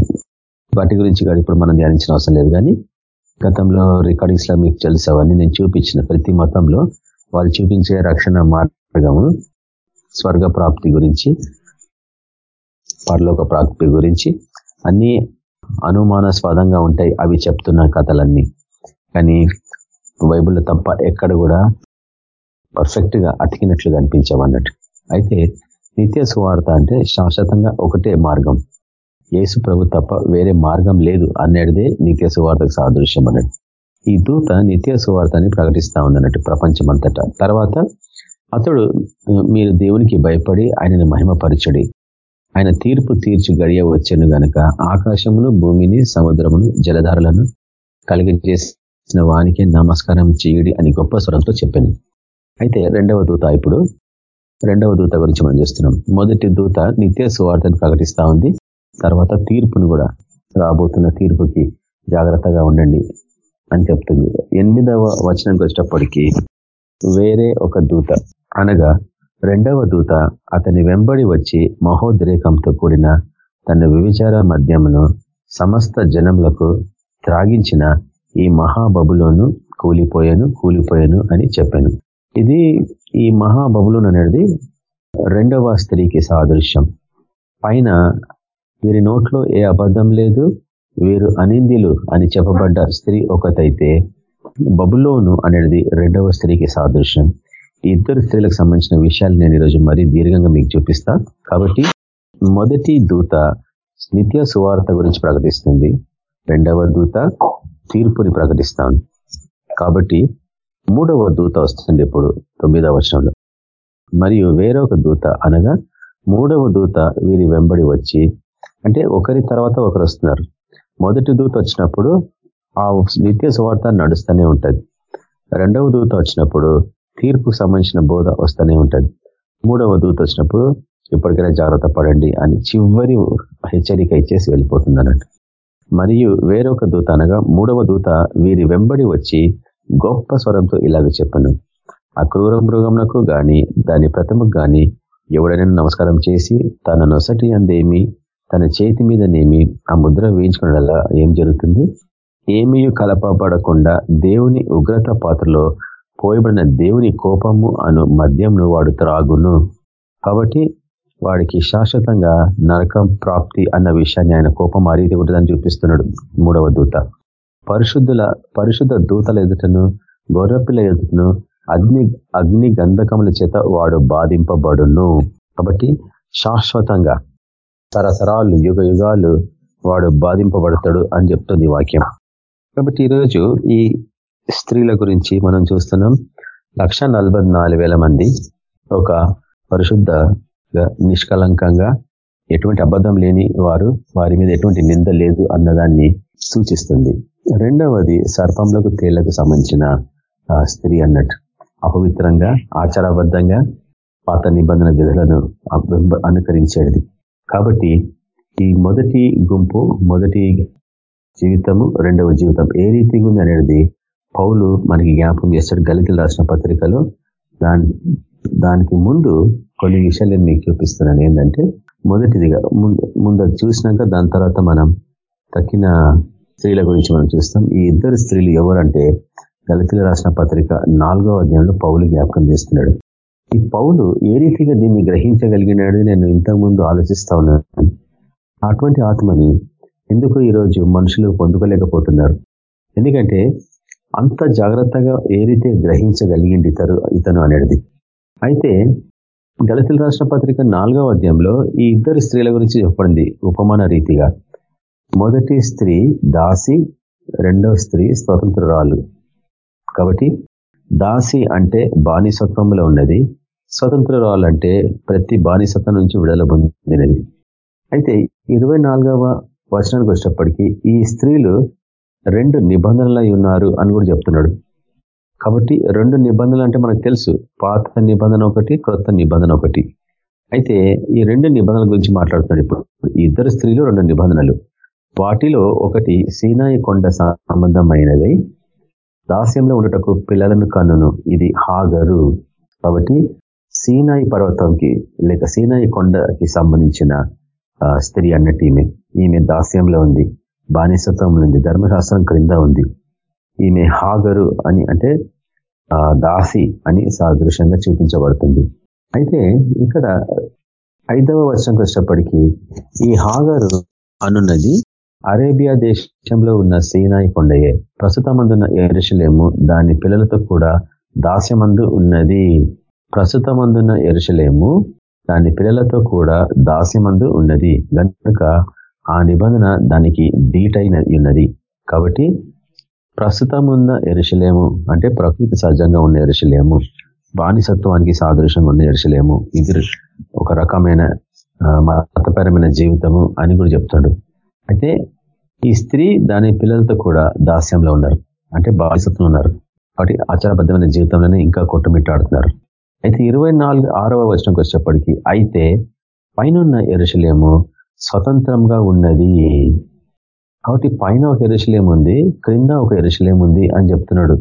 S4: వాటి గురించి కూడా ఇప్పుడు మనం ధ్యానించిన అవసరం లేదు కానీ గతంలో రికార్డింగ్స్లో మీకు తెలుసు అవన్నీ నేను చూపించిన. ప్రతి మతంలో వాళ్ళు చూపించే రక్షణ మార్గము స్వర్గ ప్రాప్తి గురించి పరలోక ప్రాప్తి గురించి అన్ని అనుమానాస్పదంగా ఉంటాయి. అవి చెప్తున్న కథలన్నీ. కానీ బైబుల్లో తప్ప ఎక్కడ కూడా పర్ఫెక్ట్గా అతికినట్లు అతికినట్లుగా అనిపించవన్నట్టు అయితే నిత్య సువార్త అంటే శాశ్వతంగా ఒకటే మార్గం. యేసు ప్రభు తప్ప వేరే మార్గం లేదు అనేటిదే నిత్య సువార్తకు సాదృశ్యం అన్నట్టు. ఈ దూత నిత్య సువార్తని ప్రకటిస్తా ఉందన్నట్టు ప్రపంచమంతటా. తర్వాత అతడు మీరు దేవునికి భయపడి ఆయనను మహిమపరచడి. ఆయన తీర్పు తీర్చి గడియ వచ్చాను గనక ఆకాశమును భూమిని సముద్రమును జలధారలను కలిగజేసిన వానికి నమస్కారం చేయుడి అని గొప్ప స్వరంతో చెప్పాను. అయితే రెండవ దూత ఇప్పుడు రెండవ దూత గురించి మనం చూస్తున్నాం. మొదటి దూత నిత్య సువార్తను ప్రకటిస్తా ఉంది. తర్వాత తీర్పును కూడా రాబోతున్న తీర్పుకి జాగ్రత్తగా ఉండండి అని చెప్తుంది. ఎనిమిదవ వచనంకి వచ్చేటప్పటికీ వేరే ఒక దూత అనగా రెండవ దూత అతని వెంబడి వచ్చి మహోద్రేకంతో కూడిన తన వివిచార మద్యమును సమస్త జనములకు త్రాగించిన ఈ మహాబబులోను కూలిపోయాను కూలిపోయాను అని చెప్పాను. ఇది ఈ మహాబబులోన్ అనేది రెండవ స్త్రీకి సాదృశ్యం. పైన వీరి నోట్లో ఏ అబద్ధం లేదు వీరు అనిందిలు అని చెప్పబడ్డ స్త్రీ ఒకతైతే బబులోను అనేది రెండవ స్త్రీకి సాదృశ్యం. ఈ ఇద్దరు స్త్రీలకు సంబంధించిన విషయాలు నేను ఈరోజు మరీ దీర్ఘంగా మీకు చూపిస్తా. కాబట్టి మొదటి దూత నిత్య సువార్త గురించి ప్రకటిస్తుంది. రెండవ దూత తీర్పుని ప్రకటిస్తాను. కాబట్టి మూడవ దూత వస్తుంది ఇప్పుడు తొమ్మిదవ వచనంలో. మరియు వేరొక దూత అనగా మూడవ దూత వీరి వెంబడి వచ్చి అంటే ఒకరి తర్వాత ఒకరు వస్తున్నారు. మొదటి దూత వచ్చినప్పుడు ఆ నిత్య సువార్త నడుస్తూనే ఉంటుంది. రెండవ దూత వచ్చినప్పుడు తీర్పుకు సంబంధించిన బోధ వస్తూనే ఉంటుంది. మూడవ దూత వచ్చినప్పుడు ఇప్పటికైనా జాగ్రత్త పడండి అని చివరి హెచ్చరిక ఇచ్చేసి వెళ్ళిపోతుంది అన్నట్టు మరియు వేరొక దూత అనగా మూడవ దూత వీరి వెంబడి వచ్చి గొప్ప స్వరంతో ఇలాగ చెప్పను. ఆ క్రూర మృగంకు గాని దాని ప్రథమకు గాని ఎవడైనా నమస్కారం చేసి తన నొసటి అందేమి తన చేతి మీదనేమి ఆ ముద్ర వేయించుకున్నలా ఏం జరుగుతుంది? ఏమీ కలపబడకుండా దేవుని ఉగ్రత పాత్రలో పోయబడిన దేవుని కోపము అను మద్యంను వాడు త్రాగును. కాబట్టి వాడికి శాశ్వతంగా నరకం ప్రాప్తి అన్న విషయాన్ని ఆయన కోపం అరీతి ఉంటుందని చూపిస్తున్నాడు మూడవ దూత. పరిశుద్ధుల పరిశుద్ధ దూతల ఎదుటను గొర్రపిల్ల ఎదుటను అగ్ని అగ్ని గంధకముల చేత వాడు బాధింపబడును. కాబట్టి శాశ్వతంగా తరతరాలు యుగ యుగాలు వాడు బాధింపబడతాడు అని చెప్తుంది వాక్యం. కాబట్టి ఈరోజు ఈ స్త్రీల గురించి మనం చూస్తున్నాం. లక్ష మంది ఒక పరిశుద్ధ నిష్కలంకంగా ఎటువంటి అబద్ధం లేని వారు వారి మీద ఎటువంటి నింద లేదు అన్నదాన్ని సూచిస్తుంది. రెండవది సర్పంలకు తేళ్ళకు సంబంధించిన స్త్రీ అన్నట్టు. అపవిత్రంగా ఆచారబద్ధంగా పాత నిబంధన విధులను అనుకరించేది. కాబట్టి ఈ మొదటి గుంపు మొదటి జీవితము రెండవ జీవితం ఏ రీతిగా ఉంది అనేది పౌలు మనకి జ్ఞాపకం చేస్తాడు. గలికలు రాసిన పత్రికలో దాని దానికి ముందు కొన్ని విషయాలు నేను మీకు చూపిస్తున్నాను. ఏంటంటే మొదటిదిగా ముందు చూసినాక దాని తర్వాత మనం తక్కిన స్త్రీల గురించి మనం చూస్తాం. ఈ ఇద్దరు స్త్రీలు ఎవరంటే దళితులు రాసిన పత్రిక నాలుగో అధ్యాయంలో పౌలు జ్ఞాపకం చేస్తున్నాడు. ఈ పౌలు ఏ రీతిగా దీన్ని గ్రహించగలిగినాడు నేను ఇంతకుముందు ఆలోచిస్తా ఉన్నాను. అటువంటి ఆత్మని ఎందుకు ఈరోజు మనుషులు పొందుకోలేకపోతున్నారు? ఎందుకంటే అంత జాగ్రత్తగా ఏ రీతి గ్రహించగలిగింది ఇతరు ఇతను అనేది. అయితే దళితుల రాష్ట్ర పత్రిక నాలుగవ అధ్యాయంలో ఈ ఇద్దరు స్త్రీల గురించి చెప్పండి ఉపమాన రీతిగా. మొదటి స్త్రీ దాసి రెండవ స్త్రీ స్వతంత్రురాలు. కాబట్టి దాసి అంటే బానిసత్వంలో ఉన్నది స్వతంత్రురాలు రావాలంటే ప్రతి బానిసత్వం నుంచి విడుదల పొందినది. అయితే ఇరవై నాలుగవ వచనానికి వచ్చేటప్పటికీ ఈ స్త్రీలు రెండు నిబంధనలై ఉన్నారు అని కూడా చెప్తున్నాడు. కాబట్టి రెండు నిబంధనలు అంటే మనకు తెలుసు. పాత నిబంధన ఒకటి క్రొత్త నిబంధన ఒకటి. అయితే ఈ రెండు నిబంధనల గురించి మాట్లాడుతున్నాడు ఇప్పుడు. ఇద్దరు స్త్రీలు రెండు నిబంధనలు. వాటిలో ఒకటి సీనాయి కొండ సంబంధమైనది. దాస్యంలో ఉండటకు పిల్లలను కన్నును. ఇది హాగరు. కాబట్టి సీనాయి పర్వతంకి లేక సీనాయి కొండకి సంబంధించిన స్త్రీ అన్నట్టు ఈమె ఈమె దాస్యంలో ఉంది బానిసత్వంలో ఉంది ధర్మశాస్త్రం క్రింద ఉంది. ఈమె హాగరు అని అంటే దాసి అని సాదృశ్యంగా చూపించబడుతుంది. అయితే ఇక్కడ ఐదవ వర్షంకి వచ్చినప్పటికీ ఈ హాగరు అనున్నది అరేబియా దేశంలో ఉన్న సీనాయి కొండయే. ప్రస్తుతమందున్న ఎరుషలేము దాని పిల్లలతో కూడా దాస్యమందు ఉన్నది. ప్రస్తుతమందున్న ఎరుసలేము దాని పిల్లలతో కూడా దాస్యమందు ఉన్నది. కనుక ఆ నిబంధన దానికి డీటైన ఉన్నది కాబట్టి ప్రస్తుతం ఉన్న ఎరుషలేము అంటే ప్రకృతి సహజంగా ఉన్న ఎరుసలేము బానిసత్వానికి సాదృశ్యంగా ఉన్న ఎరుసలేము ఇది ఒక రకమైన మతపరమైన జీవితము అని కూడా చెప్తాడు. అయితే ఈ స్త్రీ దాని పిల్లలతో కూడా దాస్యంలో ఉన్నారు. అంటే బానిసత్వం ఉన్నారు. కాబట్టి ఆచారబద్ధమైన జీవితంలోనే ఇంకా కొట్టుమిట్టాడుతున్నారు. అయితే ఇరవై నాలుగు ఆరవ వచనంకి వచ్చేప్పటికీ అయితే పైన ఎరుషలేము స్వతంత్రంగా ఉన్నది. కాబట్టి పైన ఒక ఎరుశలేం ఉంది క్రింద ఒక ఎరుశలేం ఉంది అని చెప్తున్నాడు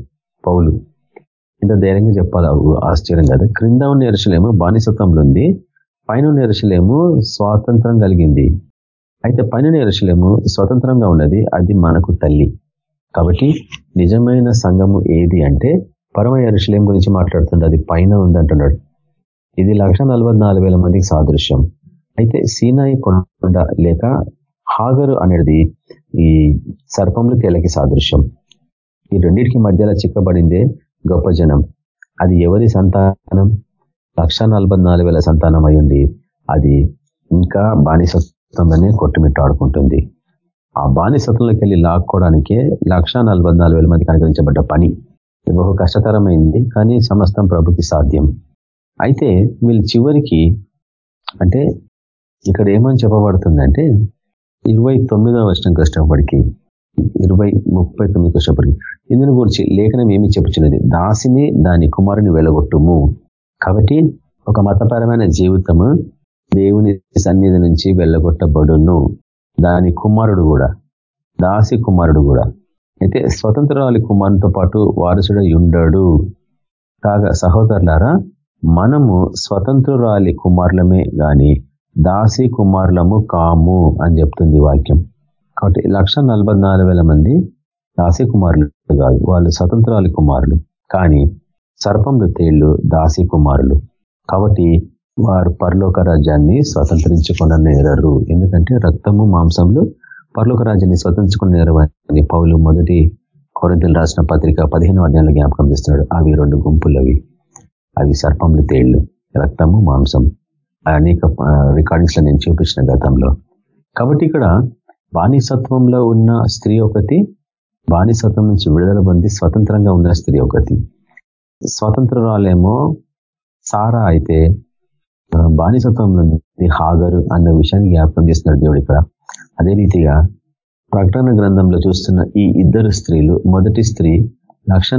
S4: పౌలు. ఇంత ధైర్యంగా చెప్పాలి? ఆశ్చర్యం కదా. క్రింద ఉన్న ఎరుశలేము బానిసత్వంలో ఉంది పైన ఉన్న ఎరుశలేము స్వాతంత్రం కలిగింది. అయితే పైన ఎరుశలేము స్వతంత్రంగా ఉన్నది అది మనకు తల్లి. కాబట్టి నిజమైన సంఘము ఏది అంటే పరమ ఎరుశలేం గురించి మాట్లాడుతుండే అది పైన ఉంది అంటున్నాడు. ఇది లక్ష మందికి సాదృశ్యం. అయితే సీనాయి కొండ లేక హాగరు అనేది ఈ సర్పములు తేలకి సాదృశ్యం. ఈ రెండింటికి మధ్యలో చిక్కబడిందే గొప్ప జనం. అది ఎవరి సంతానం? లక్ష సంతానం అయ్యుండి అది ఇంకా బానిసత్వంలోనే కొట్టుమిట్టాడుకుంటుంది ఆ బానిసత్వంలోకి వెళ్ళి లాక్కోవడానికే లక్ష మందికి అనుగ్రహించబడ్డ పని. బహు కష్టతరమైంది కానీ సమస్తం ప్రభుకి సాధ్యం. అయితే వీళ్ళు చివరికి అంటే ఇక్కడ ఏమని చెప్పబడుతుందంటే ఇరవై తొమ్మిదవ వర్షం కష్టపడికి ఇరవై ముప్పై తొమ్మిది కష్టపడికి. ఇందుని గురించి లేఖనం ఏమి చెప్పుచున్నది? దాసిని దాని కుమారుని వెలగొట్టుము. కాబట్టి ఒక మతపరమైన జీవితము దేవుని సన్నిధి నుంచి వెళ్ళగొట్టబడును దాని కుమారుడు కూడా దాసి కుమారుడు కూడా. అయితే స్వతంత్రాలి కుమారునితో పాటు వారసుడు ఉండడు కాగా సహోదరులారా మనము స్వతంత్రురాలి కుమారులమే గాని దాసి కుమారులము కాము అని చెప్తుంది వాక్యం. కాబట్టి లక్ష మంది దాసి కుమారులు కాదు వాళ్ళు స్వతంత్రాలి కుమారులు. కానీ సర్పంలో తేళ్ళు దాసి కుమారులు. కాబట్టి వారు పరలోక రాజ్యాన్ని స్వతంత్రించుకున్నారు ఎందుకంటే రక్తము మాంసంలో పర్లోక రాజ్యాన్ని స్వతంత్రించుకున్నారు అని పౌలు మొదటి కొరంతలు రాసిన పత్రిక పదిహేను అధ్యాయంలో జ్ఞాపకం చేస్తున్నాడు. అవి రెండు గుంపులు అవి అవి సర్పంలు తేళ్ళు. రక్తము మాంసం. అనేక రికార్డింగ్స్లో నేను చూపించిన గతంలో. కాబట్టి ఇక్కడ బానిసత్వంలో ఉన్న స్త్రీ ఒకటి బానిసత్వం నుంచి విడుదల పొంది స్వతంత్రంగా ఉన్న స్త్రీ ఒకటి. స్వతంత్రురాలేమో సారా అయితే బానిసత్వంలో హాగరు అన్న విషయాన్ని జ్ఞాపకం చేస్తున్నాడు దేవుడు ఇక్కడ. అదే రీతిగా ప్రకటన గ్రంథంలో చూస్తున్న ఈ ఇద్దరు స్త్రీలు మొదటి స్త్రీ లక్ష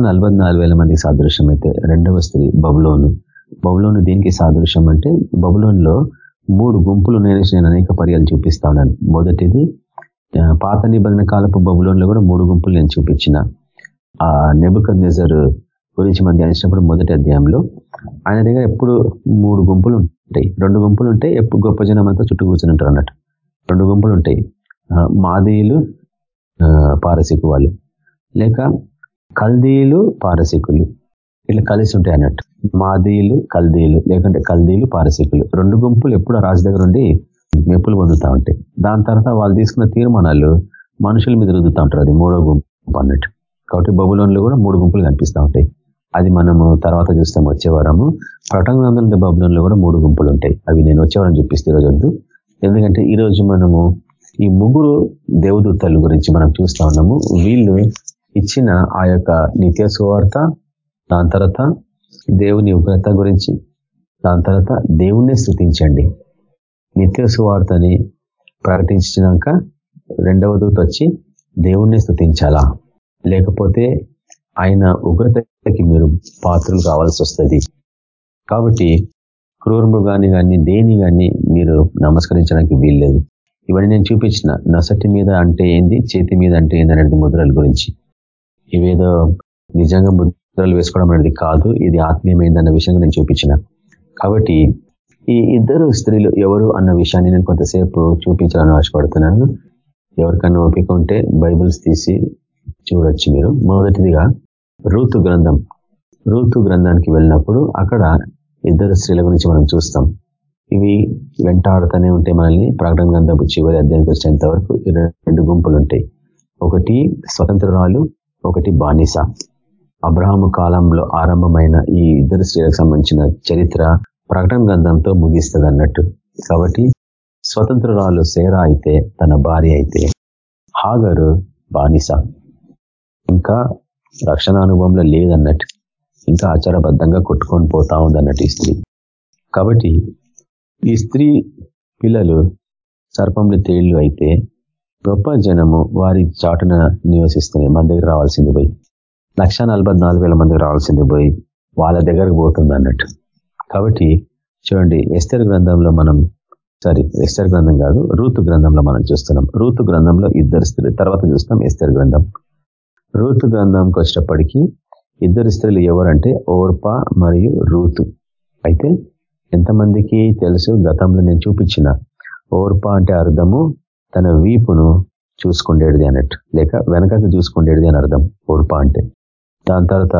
S4: మంది సాదృశ్యం అయితే రెండవ స్త్రీ బబులోను. బబులోను దీనికి సాదృశ్యం అంటే బబులోన్లో మూడు గుంపులు నేను నేను అనేక పర్యాలు చూపిస్తా ఉన్నాను. మొదటిది పాత నిబంధన కాలపు బబులోన్లో కూడా మూడు గుంపులు నేను చూపించిన. ఆ నెబుక నెజర్ గురించి మనం ధ్యానించినప్పుడు మొదటి అధ్యాయంలో ఆయన దగ్గర ఎప్పుడు మూడు గుంపులు ఉంటాయి. రెండు గుంపులు ఉంటాయి ఎప్పుడు గొప్ప జనం అంతా చుట్టూ కూర్చుని ఉంటారు అన్నట్టు రెండు గుంపులు ఉంటాయి. మాదీయులు పారసికు వాళ్ళు లేక కల్దీయులు పారసికులు. ఇట్లా కలిసి ఉంటాయి అన్నట్టు. మాదీయులు కల్దీయులు లేకుంటే కల్దీయులు పారసికులు. రెండు గుంపులు ఎప్పుడూ రాజు దగ్గర ఉండి మెప్పులు పొందుతూ ఉంటాయి. దాని తర్వాత వాళ్ళు తీసుకున్న తీర్మానాలు మనుషుల మీద రుద్దుతూ ఉంటారు. అది మూడో గుంపు అన్నట్టు. కాబట్టి బబులోన్లు కూడా మూడు గుంపులు కనిపిస్తూ ఉంటాయి. అది మనము తర్వాత చూస్తాం వచ్చే వారము. ప్రటంగంలో బబులోన్లో కూడా మూడు గుంపులు ఉంటాయి. అవి నేను వచ్చేవారం చూపిస్తే ఈరోజు వద్దు ఎందుకంటే ఈరోజు మనము ఈ ముగ్గురు దేవదూతల గురించి మనం చూస్తా ఉన్నాము. వీళ్ళు ఇచ్చిన ఆ యొక్క నిత్య సువార్త దాని తర్వాత దేవుని ఉగ్రత గురించి దాని తర్వాత దేవుణ్ణి స్థుతించండి నిత్య సువార్తని ప్రకటించినాక రెండవ దూత వచ్చి దేవుణ్ణి స్థుతించాలా లేకపోతే ఆయన ఉగ్రతకి మీరు పాత్రలు కావాల్సి వస్తుంది. కాబట్టి క్రూర మృగాన్ని కానీ దేని కానీ మీరు నమస్కరించడానికి వీల్లేదు. ఇవన్నీ నేను చూపించిన. నసటి మీద అంటే ఏంది? చేతి మీద అంటే ఏంది అనేది ముద్రల గురించి. ఇవేదో నిజంగా ముద్రలు వేసుకోవడం అనేది కాదు. ఇది ఆత్మీయమైందన్న విషయంగా నేను చూపించిన. కాబట్టి ఈ ఇద్దరు స్త్రీలు ఎవరు అన్న విషయాన్ని నేను కొంతసేపు చూపించాలని ఆశపడుతున్నాను. ఎవరికన్నా ఓపిక ఉంటే బైబిల్స్ తీసి చూడొచ్చు మీరు. మొదటిదిగా రూతు గ్రంథం. రూతు గ్రంథానికి వెళ్ళినప్పుడు అక్కడ ఇద్దరు స్త్రీల గురించి మనం చూస్తాం. ఇవి వెంటాడుతూనే ఉంటాయి మనల్ని ప్రకటన గంధపు చివరి అధ్యాయానికి వచ్చేంత వరకు రెండు గుంపులు ఉంటాయి ఒకటి స్వతంత్రురాలు ఒకటి బానిస. అబ్రహాము కాలంలో ఆరంభమైన ఈ ఇద్దరు స్త్రీలకు సంబంధించిన చరిత్ర ప్రకటన గంధంతో ముగిస్తుంది అన్నట్టు కాబట్టి స్వతంత్రురాలు సేరా అయితే తన భార్య అయితే హాగరు బానిస. ఇంకా రక్షణ అనుభవంలో లేదన్నట్టు. ఇంకా ఆచారబద్ధంగా కొట్టుకొని పోతా ఉందన్నట్టు ఈ స్త్రీ. కాబట్టి ఈ స్త్రీ పిల్లలు సర్పంలో తేళ్ళు అయితే గొప్ప జనము వారి చాటున నివసిస్తున్నాయి. మన దగ్గర రావాల్సింది పోయి. లక్ష మందికి రావాల్సింది పోయి వాళ్ళ దగ్గరకు పోతుంది అన్నట్టు. కాబట్టి చూడండి ఎస్తర్ గ్రంథంలో మనం సారీ ఎస్తర్ గ్రంథం కాదు రూతు గ్రంథంలో మనం చూస్తున్నాం. రూతు గ్రంథంలో ఇద్దరు స్త్రీ తర్వాత చూస్తాం ఎస్తర్ గ్రంథం. రూతు గ్రంథంకి వచ్చేటప్పటికీ ఇద్దరు స్త్రీలు ఎవరంటే ఓర్పా మరియు రూతు. అయితే ఎంతమందికి తెలుసు? గతంలో నేను చూపించిన ఓర్ప అంటే అర్థము తన వీపును చూసుకుండేది అన్నట్టు. లేక వెనకకు చూసుకుండేది అని అర్థం ఓర్పా అంటే. దాని తర్వాత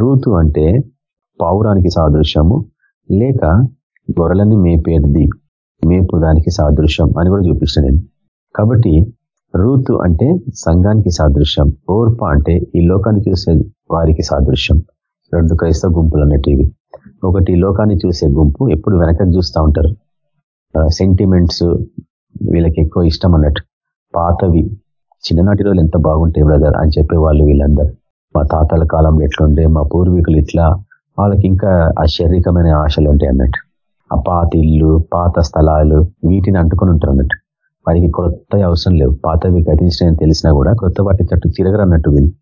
S4: రూతు అంటే పావురానికి సాదృశ్యము లేక గొర్రెలని మేపేది మేపు దానికి సాదృశ్యం అని కూడా చూపిస్తాను నేను. కాబట్టి రూతు అంటే సంఘానికి సాదృశ్యం. ఓర్ప అంటే ఈ లోకాన్ని చూసే వారికి సాదృశ్యం. రెండు క్రైస్తవ గుంపులు అన్నట్టు ఒకటి లోకాన్ని చూసే గుంపు. ఎప్పుడు వెనకకు చూస్తూ ఉంటారు. సెంటిమెంట్స్ వీళ్ళకి ఎక్కువ ఇష్టం అన్నట్టు. పాతవి. చిన్ననాటి రోజులు ఎంత బాగుంటాయి బ్రదర్ అని చెప్పే వాళ్ళు వీళ్ళందరూ. మా తాతల కాలంలో ఎట్లుండే మా పూర్వీకులు ఇట్లా వాళ్ళకి ఇంకా ఆ శారీరకమైన ఆశలు ఉంటాయి అన్నట్టు. ఆ పాత ఇల్లు పాత స్థలాలు వీటిని అంటుకొని ఉంటారు అన్నట్టు. వారికి కొత్త అవసరం లేవు. పాతవి గతించినాయని తెలిసినా కూడా కొత్త వాటి తట్టు తిరగరన్నట్టు వీళ్ళు.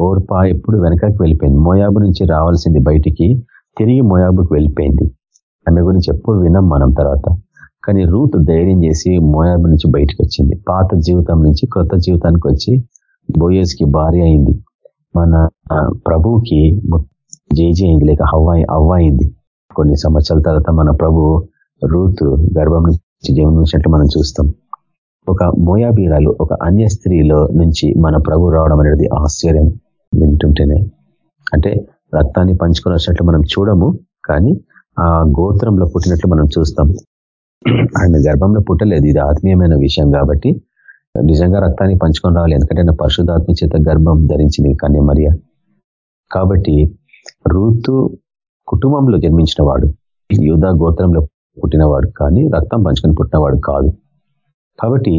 S4: ఓర్పా ఎప్పుడు వెనకకి వెళ్ళిపోయింది. మోయాబు నుంచి రావాల్సింది బయటికి తిరిగి మోయాబుకి వెళ్ళిపోయింది. ఆమె గురించి ఎప్పుడు వినం మనం తర్వాత. కానీ రూత్ ధైర్యం చేసి మోయాబు నుంచి బయటకు వచ్చింది. పాత జీవితం నుంచి కొత్త జీవితానికి వచ్చి బోయేస్కి భార్య అయింది. మన ప్రభువుకి జేజీ అయింది. లేక హవ్వాయి అవ్వాయింది కొన్ని సంవత్సరాల తర్వాత మన ప్రభు రూత్ గర్భం నుంచి జీవనించినట్లు మనం చూస్తాం. ఒక మోయాబీరాలు ఒక అన్య స్త్రీలో నుంచి మన ప్రభు రావడం అనేది ఆశ్చర్యం వింటుంటేనే. అంటే రక్తాన్ని పంచుకొని వచ్చినట్లు మనం చూడము కానీ ఆ గోత్రంలో పుట్టినట్లు మనం చూస్తాం. ఆయన గర్భంలో పుట్టలేదు ఇది ఆత్మీయమైన విషయం కాబట్టి. నిజంగా రక్తాన్ని పంచుకొని రావాలి ఎందుకంటే ఆయన పరిశుధాత్మ చేత గర్భం ధరించింది కానీ మరియ. కాబట్టి రూతు కుటుంబంలో జన్మించిన వాడు యూధా గోత్రంలో పుట్టినవాడు కానీ రక్తం పంచుకొని పుట్టినవాడు కాదు. కాబట్టి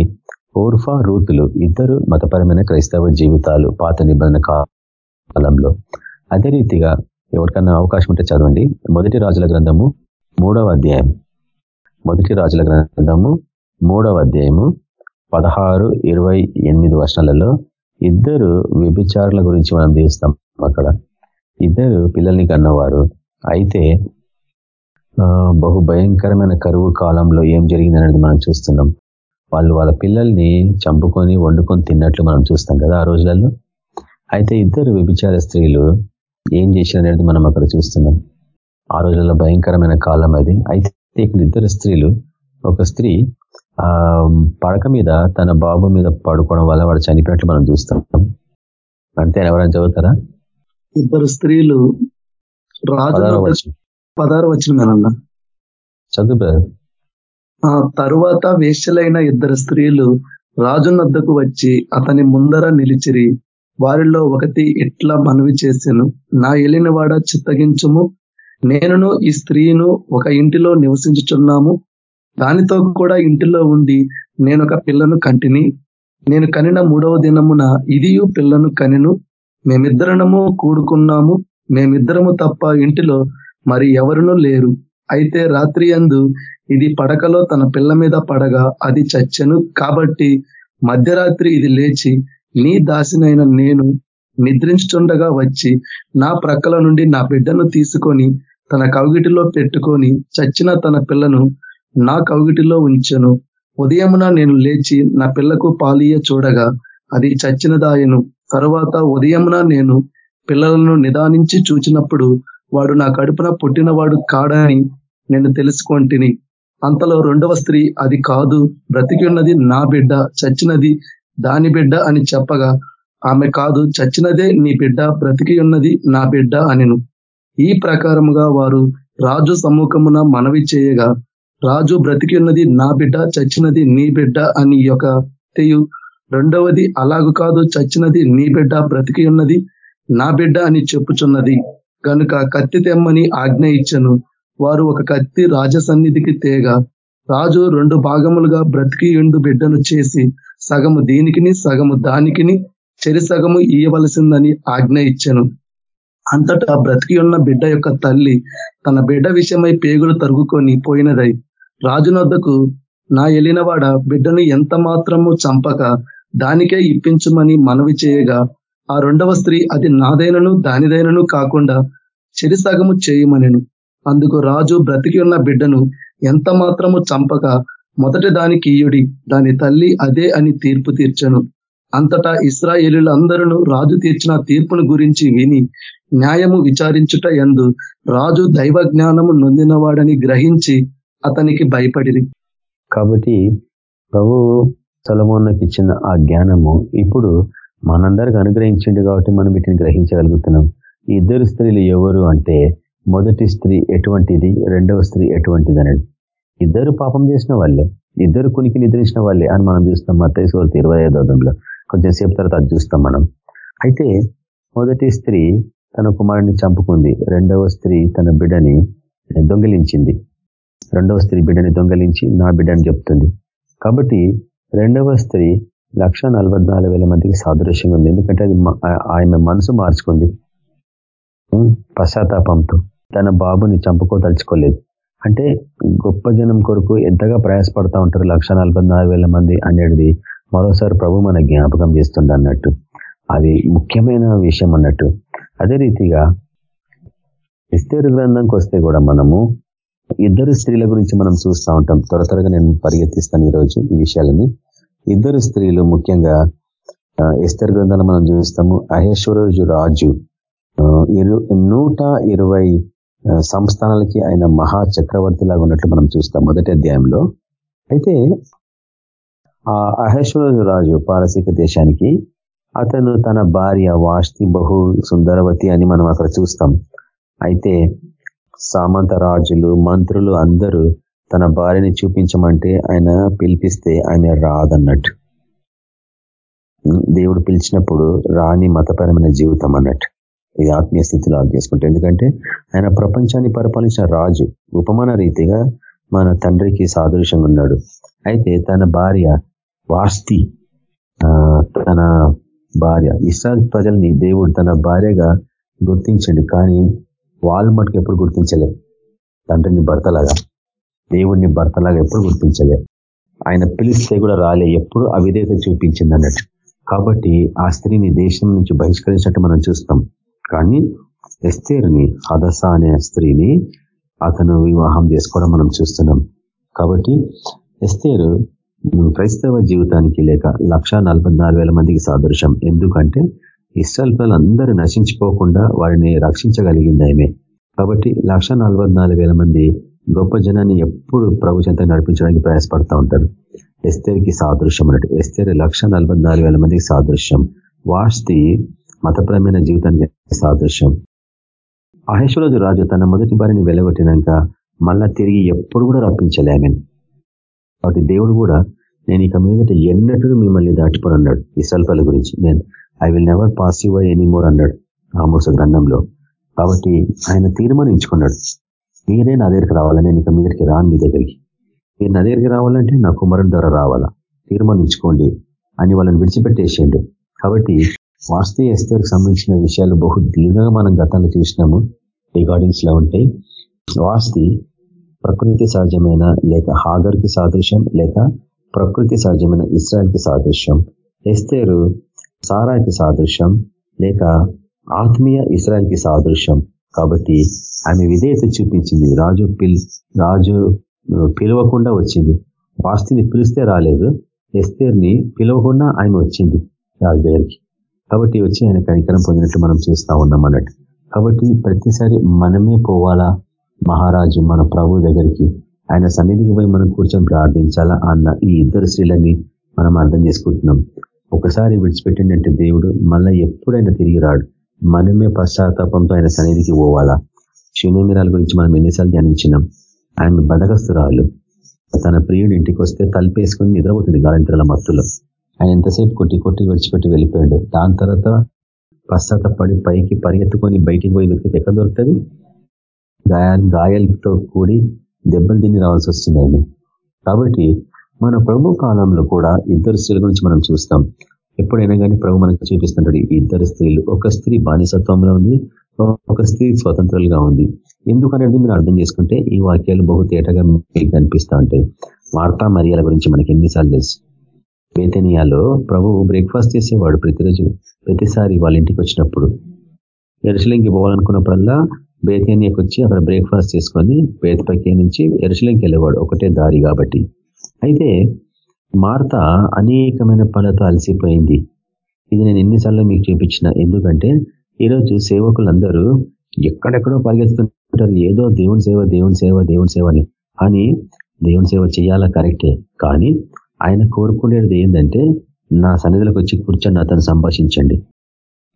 S4: ఓర్ఫా రూతులు ఇద్దరు మతపరమైన క్రైస్తవ జీవితాలు పాత నిబంధన కాలంలో. అదే రీతిగా ఎవరికన్నా అవకాశం ఉంటే చదవండి. మొదటి రాజుల గ్రంథము మూడవ అధ్యాయం. మొదటి రాజుల గ్రంథము మూడవ అధ్యాయము పదహారు ఇరవై ఎనిమిది వర్షాలలో ఇద్దరు వ్యభిచారుల గురించి మనం తీస్తాం అక్కడ. ఇద్దరు పిల్లల్ని కన్నవారు. అయితే బహు భయంకరమైన కరువు కాలంలో ఏం జరిగింది అనేది మనం చూస్తున్నాం. వాళ్ళు వాళ్ళ పిల్లల్ని చంపుకొని వండుకొని తిన్నట్లు మనం చూస్తాం కదా ఆ రోజులలో. అయితే ఇద్దరు వ్యభిచార స్త్రీలు ఏం చేశారనేది మనం అక్కడ చూస్తున్నాం. ఆ రోజుల్లో భయంకరమైన కాలం అది. అయితే ఇక్కడ ఇద్దరు స్త్రీలు ఒక స్త్రీ ఆ పడక మీద తన బాబు మీద పడుకోవడం వల్ల వాడు చనిపోయినట్లు మనం చూస్తాం అంతే ఎవరైనా చదువుతారా?
S1: ఇద్దరు స్త్రీలు రాజు పదారు వచ్చిన
S4: చదువు
S1: ఆ తరువాత వేశ్యలైన ఇద్దరు స్త్రీలు రాజునద్దకు వచ్చి అతని ముందర నిలిచిరి. వారిలో ఒకటి ఇట్లా మనవి చేశాను నా ఎలినవాడ చిత్తగించుము. నేనును ఈ స్త్రీను ఒక ఇంటిలో నివసించుచున్నాము. దానితో కూడా ఇంటిలో ఉండి నేను ఒక పిల్లను కంటిని. నేను కనిన మూడవ దినమున ఇదియు పిల్లను కనిను. మేమిద్దరము కూడుకున్నాము. మేమిద్దరము తప్ప ఇంటిలో మరి ఎవరునూ లేరు. అయితే రాత్రి అందు ఇది పడకలో తన పిల్ల మీద పడగా అది చచ్చెను. కాబట్టి మధ్యరాత్రి ఇది లేచి నీ దాసినైన నేను నిద్రించుండగా వచ్చి నా ప్రక్కల నుండి నా బిడ్డను తీసుకొని తన కవిగిటిలో పెట్టుకొని చచ్చిన తన పిల్లను నా కవిగిటిలో ఉంచెను. ఉదయమున నేను లేచి నా పిల్లకు పాలియ చూడగా అది చచ్చినదాయను. తరువాత ఉదయమున నేను పిల్లలను నిదానించి చూచినప్పుడు వాడు నా కడుపున పుట్టినవాడు కాడని నేను తెలుసుకొంటిని అంతలో రెండవ స్త్రీ అది కాదు బ్రతికి ఉన్నది నా బిడ్డ చచ్చినది దాని బిడ్డ అని చెప్పగా ఆమె కాదు చచ్చినదే నీ బిడ్డ బ్రతికి ఉన్నది నా బిడ్డ అనిను. ఈ ప్రకారముగా వారు రాజు సమ్ముఖమున మనవి చేయగా రాజు బ్రతికి ఉన్నది నా బిడ్డ చచ్చినది నీ బిడ్డ అని యొక్క తెయు. రెండవది అలాగు కాదు చచ్చినది నీ బిడ్డ బ్రతికి ఉన్నది నా బిడ్డ అని చెప్పుచున్నది. కనుక కత్తి తెమ్మని ఆజ్ఞ ఇచ్చను. వారు ఒక కత్తి రాజసన్నిధికి తేగా. రాజు రెండు భాగములుగా బ్రతికి ఎండు బిడ్డను చేసి సగము దీనికిని సగము దానికిని చెరి సగము ఇయ్యవలసిందని ఆజ్ఞ ఇచ్చను. అంతటా బ్రతికి ఉన్న బిడ్డ యొక్క తల్లి తన బిడ్డ విషయమై పేగులు తరుగుకొని పోయినదై రాజునొద్దకు నా ఎలినవాడ బిడ్డను ఎంత మాత్రము చంపక దానికే ఇప్పించమని మనవి చేయగా ఆ రెండవ స్త్రీ అది నాదైనను దానిదైనను కాకుండా చెరిసగము చేయమనెను. అందుకు రాజు బ్రతికి ఉన్న బిడ్డను ఎంత మాత్రము చంపక మొదటి దానికి ఈయుడి దాని తల్లి అదే అని తీర్పు తీర్చను. అంతటా ఇస్రాయేలులందరూ రాజు తీర్చిన తీర్పును గురించి విని న్యాయము విచారించుట ఎందు రాజు దైవ జ్ఞానము నొందినవాడని గ్రహించి అతనికి భయపడిరి.
S4: కాబట్టి ప్రభు సొలమోన్నకి ఇచ్చిన ఆ జ్ఞానము ఇప్పుడు మనందరికి అనుగ్రహించిండు కాబట్టి మనం వీటిని గ్రహించగలుగుతున్నాం. ఈ ఇద్దరు స్త్రీలు ఎవరు అంటే మొదటి స్త్రీ ఎటువంటిది రెండవ స్త్రీ ఎటువంటిది అనేది ఇద్దరు పాపం చేసిన వాళ్ళే ఇద్దరు కునికి నిద్రించిన వాళ్ళే అని మనం చూస్తాం మత్తైశ్వర్తి ఇరవై ఐదోదంలో కొంచెం సేపు తర్వాత అది చూస్తాం మనం. అయితే మొదటి స్త్రీ తన కుమారుని చంపుకుంది రెండవ స్త్రీ తన బిడ్డని దొంగిలించింది. రెండవ స్త్రీ బిడ్డని దొంగిలించి నా బిడ్డని చెప్తుంది. కాబట్టి రెండవ స్త్రీ లక్ష మందికి సాదృశ్యంగా ఉంది. ఎందుకంటే అది ఆమె మనసు మార్చుకుంది. పశ్చాత్తాపంతో. తన బాబుని చంపుకోదలుచుకోలేదు. అంటే గొప్ప జనం కొరకు ఎంతగా ప్రయాసపడతా ఉంటారు లక్ష మంది అనేది మరోసారి ప్రభు మన జ్ఞాపకం చేస్తుంది అన్నట్టు. అది ముఖ్యమైన విషయం అన్నట్టు. అదే రీతిగా ఇస్తేరు గ్రంథంకి వస్తే కూడా మనము ఇద్దరు స్త్రీల గురించి మనం చూస్తూ ఉంటాం. త్వర త్వరగా నేను పరిగెత్తిస్తాను ఈరోజు ఈ విషయాలని ఇద్దరు స్త్రీలు ముఖ్యంగా ఎస్తర్ గ్రంథాలు మనం చూస్తాము అహేశ్వరజు రాజు. నూట ఇరవై సంస్థానాలకి ఆయన మహా చక్రవర్తి లాగా ఉన్నట్లు మనం చూస్తాం మొదటి అధ్యాయంలో. అయితే ఆ అహేశ్వరజు రాజు పారసీక దేశానికి అతను తన భార్య వాష్తి బహు సుందరవతి అని మనం అక్కడ చూస్తాం. అయితే సామంత రాజులు మంత్రులు అందరూ తన భార్యని చూపించమంటే ఆయన పిలిపిస్తే ఆయన రాదన్నట్టు. దేవుడు పిలిచినప్పుడు రాని మతపరమైన జీవితం అన్నట్టు. ఇది ఆత్మీయ స్థితిలో అది ఎందుకంటే ఆయన ప్రపంచాన్ని పరిపాలించిన రాజు ఉపమాన రీతిగా మన తండ్రికి సాదృశ్యంగా ఉన్నాడు. అయితే తన భార్య వాస్తి తన భార్య ఇస్రాయల్ ప్రజల్ని దేవుడు తన భార్యగా గుర్తించండి. కానీ వాళ్ళు మటుకు ఎప్పుడు గుర్తించలేదు తండ్రిని భర్తలాగా. దేవుడిని భర్తలాగా ఎప్పుడు గుర్తించలే. ఆయన పిలిస్తే కూడా రాలే ఎప్పుడు అవిధేత చూపించింది అన్నట్టు కాబట్టి ఆ స్త్రీని దేశం నుంచి బహిష్కరించినట్టు మనం చూస్తాం. కానీ ఎస్తేరుని హదస అనే స్త్రీని అతను వివాహం చేసుకోవడం మనం చూస్తున్నాం. కాబట్టి ఎస్తేరు క్రైస్తవ జీవితానికి లేక లక్ష మందికి సాదృశ్యం. ఎందుకంటే ఇస్రాయల్ పిల్లలందరూ నశించిపోకుండా వారిని రక్షించగలిగింది ఆమె. కాబట్టి లక్ష మంది గొప్ప జనాన్ని ఎప్పుడు ప్రభు చెంత నడిపించడానికి ప్రయాసపడతా ఉంటారు. ఎస్తేర్కి సాదృశ్యం అన్నట్టు. ఎస్తేర్ లక్ష మందికి సాదృశ్యం. వాస్తి మతపరమైన జీవితానికి సాదృశ్యం. అహేశ్వరోజు రాజు తన మొదటి భార్యని వెలగొట్టినాక మళ్ళా తిరిగి ఎప్పుడు కూడా రప్పించలే ఆమెను. కాబట్టి దేవుడు కూడా నేను ఇక మీదట ఎన్నటూ మిమ్మల్ని దాటిపోనన్నాడు. ఇసల్పల గురించి నేను I will never pass any more అన్నాడు. ఆమోస గ్రంథంలో. కాబట్టి ఆయన తీర్మానించుకున్నాడు. మీరే నా దగ్గరికి రావాలా నేను ఇక మీదకి రాను మీ దగ్గరికి. మీరు నా దగ్గరికి రావాలంటే నా కుమారుని ద్వారా రావాలా? తీర్మానించుకోండి. అని వాళ్ళని విడిచిపెట్టేసేయండు కాబట్టి వాస్తు ఎస్తేకి సంబంధించిన విషయాలు బహు దీర్ఘంగా మనం గతంలో చూసినాము. రికార్డింగ్స్లో ఉంటాయి. వాస్తి ప్రకృతి సహజమైన లేక హాగర్కి సాదృశ్యం లేక ప్రకృతి సహజమైన ఇస్రాయల్కి సాదృశ్యం. ఎస్తేరు సారాకి సాదృశ్యం లేక ఆత్మీయ ఇస్రాయల్కి సాదృశ్యం. కాబట్టి ఆమె విధేయత చూపించింది. రాజు పిల్ రాజు పిలవకుండా వచ్చింది. వాస్తిని పిలిస్తే రాలేదు. ఎస్తేర్ని పిలవకుండా ఆయన వచ్చింది రాజు దగ్గరికి. కాబట్టి వచ్చి ఆయన కనికరం పొందినట్టు మనం చూస్తూ ఉన్నాం అన్నట్టు. కాబట్టి ప్రతిసారి మనమే పోవాలా? మహారాజు మన ప్రభు దగ్గరికి. ఆయన సన్నిధికి పోయి మనం కూర్చొని ప్రార్థించాలా అన్న ఈ ఇద్దరు స్త్రీలని మనం అర్థం చేసుకుంటున్నాం. ఒకసారి విడిచిపెట్టిండంటే దేవుడు మళ్ళీ ఎప్పుడైనా తిరిగి రాడు. మనమే పశ్చాత్తాపంతో ఆయన సన్నిధికి పోవాలా? శూన్యమిరాల గురించి మనం ఎన్నిసార్లు ధ్యానించినాం. ఆయన బదగస్తురాలు తన ప్రియుడి ఇంటికి వస్తే తలిపేసుకుని నిద్రపోతుంది గాలింతరాల మత్తులో. ఆయన ఎంతసేపు కొట్టి కొట్టి విడిచిపెట్టి వెళ్ళిపోయాడు. దాని తర్వాత పశ్చాత్తపడి పైకి పరిగెత్తుకొని బయటికి పోయి వెతికి ఎక్కడ దొరుకుతుంది? గాయాలు గాయాలతో కూడి దెబ్బలు తిని రావాల్సి వస్తుంది ఆయన కాబట్టి మన ప్రభు కాలంలో కూడా ఇద్దరు స్త్రీల గురించి మనం చూస్తాం. ఎప్పుడైనా కానీ ప్రభు మనకు చూపిస్తుంటాడు ఇద్దరు స్త్రీలు ఒక స్త్రీ బానిసత్వంలో ఉంది ఒక స్త్రీ స్వతంత్రులుగా ఉంది. ఎందుకనేది మీరు అర్థం చేసుకుంటే ఈ వాక్యాలు బహు తేటగా మీకు కనిపిస్తూ ఉంటాయి. వార్తా మరియాల గురించి మనకి ఎన్నిసార్లు తెలుసు. వేతనియాలో ప్రభు బ్రేక్ఫాస్ట్ చేసేవాడు ప్రతిరోజు ప్రతిసారి వాళ్ళ ఇంటికి వచ్చినప్పుడు. ఎరుసలింకి పోవాలనుకున్నప్పుడల్లా బేతేనియాకి వచ్చి అక్కడ బ్రేక్ఫాస్ట్ చేసుకొని బేతపైకి నుంచి ఎరుసలింకి వెళ్ళేవాడు ఒకటే దారి కాబట్టి. అయితే మార్త అనేకమైన పనులతో అలసిపోయింది ఇది నేను ఎన్నిసార్లు మీకు చూపించిన. ఎందుకంటే ఈరోజు సేవకులందరూ ఎక్కడెక్కడో పరిగెత్తుతుంటారు. ఏదో దేవుని సేవ దేవుని సేవ దేవుని సేవ అని. అని దేవుని సేవ చేయాలా? కరెక్టే. కానీ ఆయన కోరుకునేది ఏంటంటే నా సన్నిధిలోకి వచ్చి కూర్చొని అతను సంభాషించండి.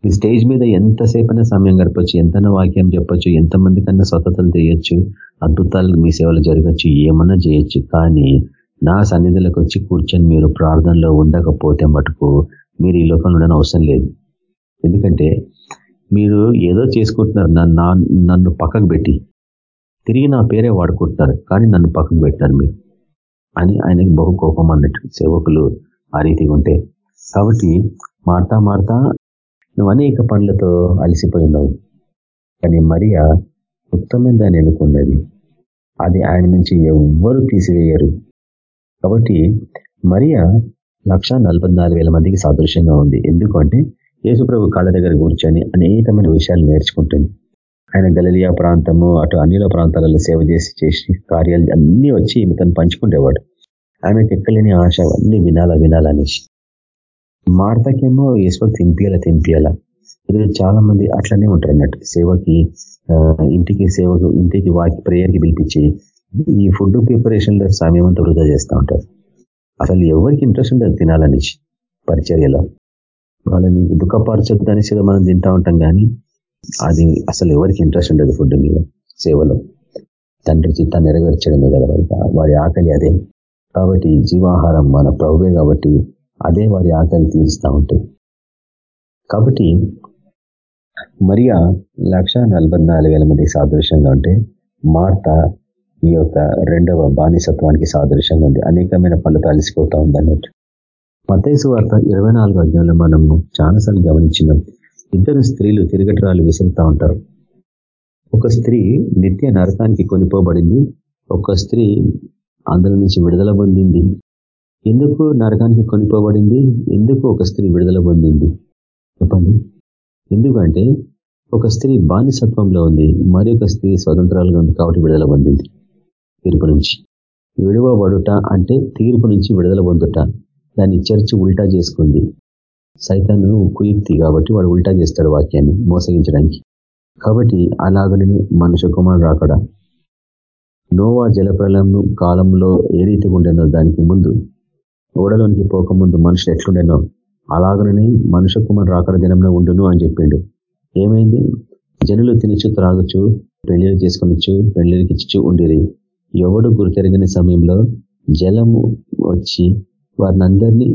S4: ఈ స్టేజ్ మీద ఎంతసేపైనా సమయం గడపచ్చు ఎంతైనా వాక్యం చెప్పచ్చు ఎంతమంది కన్నా స్వతతలు చేయొచ్చు అద్భుతాలు మీ సేవలు జరగచ్చు ఏమన్నా చేయొచ్చు. కానీ నా సన్నిధిలోకి వచ్చి కూర్చొని మీరు ప్రార్థనలో ఉండకపోతే మటుకు మీరు ఈ లోకంలో ఉండడం అవసరం లేదు. ఎందుకంటే మీరు ఏదో చేసుకుంటున్నారు. నన్ను పక్కకు పెట్టి. తిరిగి నా పేరే వాడుకుంటున్నారు. కానీ నన్ను పక్కకు పెట్టారు మీరు. అని ఆయనకి బహు కోపం అన్నట్టు సేవకులు ఆ రీతిగా ఉంటే. కాబట్టి మారుతా మారుతా నువ్వు అనేక పనులతో అలసిపోయినావు. కానీ మరియా ఉత్తమైన దాన్ని ఎన్నుకున్నది. అది ఆయన నుంచి ఎవ్వరూ తీసివేయరు. కాబట్టి మరియా లక్ష మందికి సాదృశ్యంగా ఉంది. ఎందుకంటే యేసుప్రభు కాళ్ళ దగ్గర కూర్చొని అనేకమైన విషయాలు నేర్చుకుంటుంది. ఆయన గలలియా ప్రాంతము అటు అన్నిల ప్రాంతాలలో సేవ చేసి చేసి కార్యాలు అన్నీ వచ్చి తను పంచుకుంటేవాడు ఆమెకు ఎక్కలేని ఆశ అన్ని వినాలా వినాలనేసి మార్తకేమో యేసుకు తింపియాల తింపియాల. ఈరోజు చాలా మంది అట్లనే ఉంటారు అన్నట్టు. సేవకి ఇంటికి సేవకు ఇంటికి వాకి ప్రేయర్కి పిలిపించి ఈ ఫుడ్ ప్రిపరేషన్లో సమయం అంతా వృధా చేస్తూ ఉంటారు. అసలు ఎవరికి ఇంట్రెస్ట్ ఉండదు తినాలనేసి పరిచర్యలో. వాళ్ళని దుఃఖపరచొద్దనేసి మనం తింటా ఉంటాం కానీ అది అసలు ఎవరికి ఇంట్రెస్ట్ ఉండదు ఫుడ్ మీద సేవలో. తండ్రి చిత్తాన్ని నెరవేర్చడమే కదా వారి వారి ఆకలి అదే. కాబట్టి జీవాహారం మన ప్రభువే కాబట్టి అదే వారి ఆకలి తీరుస్తూ ఉంటుంది. కాబట్టి మరియా లక్ష మంది సాదృశ్యంగా ఉంటే మార్త ఈ యొక్క రెండవ బానిసత్వానికి సాదృశ్యంగా ఉంది. అనేకమైన పనులు అలసిపోతా ఉంది అన్నట్టు. మతేసు వార్త ఇరవై నాలుగు అధ్యాయంలో మనము చాలాసార్లు గమనించినాం. ఇద్దరు స్త్రీలు తిరగటరాలు విసురుతూ ఉంటారు. ఒక స్త్రీ నిత్య నరకానికి కొనిపోబడింది. ఒక స్త్రీ అందులో నుంచి విడుదల పొందింది. ఎందుకు నరకానికి కొనిపోబడింది? ఎందుకు ఒక స్త్రీ విడుదల పొందింది? చెప్పండి. ఎందుకంటే ఒక స్త్రీ బానిసత్వంలో ఉంది. మరి ఒక స్త్రీ స్వతంత్రాలుగా ఉంది కాబట్టి విడుదల పొందింది. తీర్పు నుంచి. విడువబడుట అంటే తీర్పు నుంచి విడుదల పొందుట. దాన్ని చర్చి ఉల్టా చేసుకుంది. సైతాను కుయుక్తి కాబట్టి వాడు ఉల్టా చేస్తాడు వాక్యాన్ని మోసగించడానికి. కాబట్టి అలాగనే మనుష్య కుమారుడు రాకడ? నోవా జలప్రలయం కాలంలో ఏ రీతిగా ఉండేనో దానికి ముందు ఓడలోనికి పోకముందు మనుషులు ఎట్లుండేనో అలాగనే మనుష్య కుమారుడు రాకడ దినంలో ఉండును అని చెప్పిండు. ఏమైంది? జనులు తినచ్చు త్రాగచ్చు పెళ్ళిళ్ళు చేసుకునొచ్చు పెళ్ళిళ్ళకి ఇచ్చు ఉండేది ఎవడు గురితెరగని సమయంలో జలము వచ్చి వారిని అందరినీ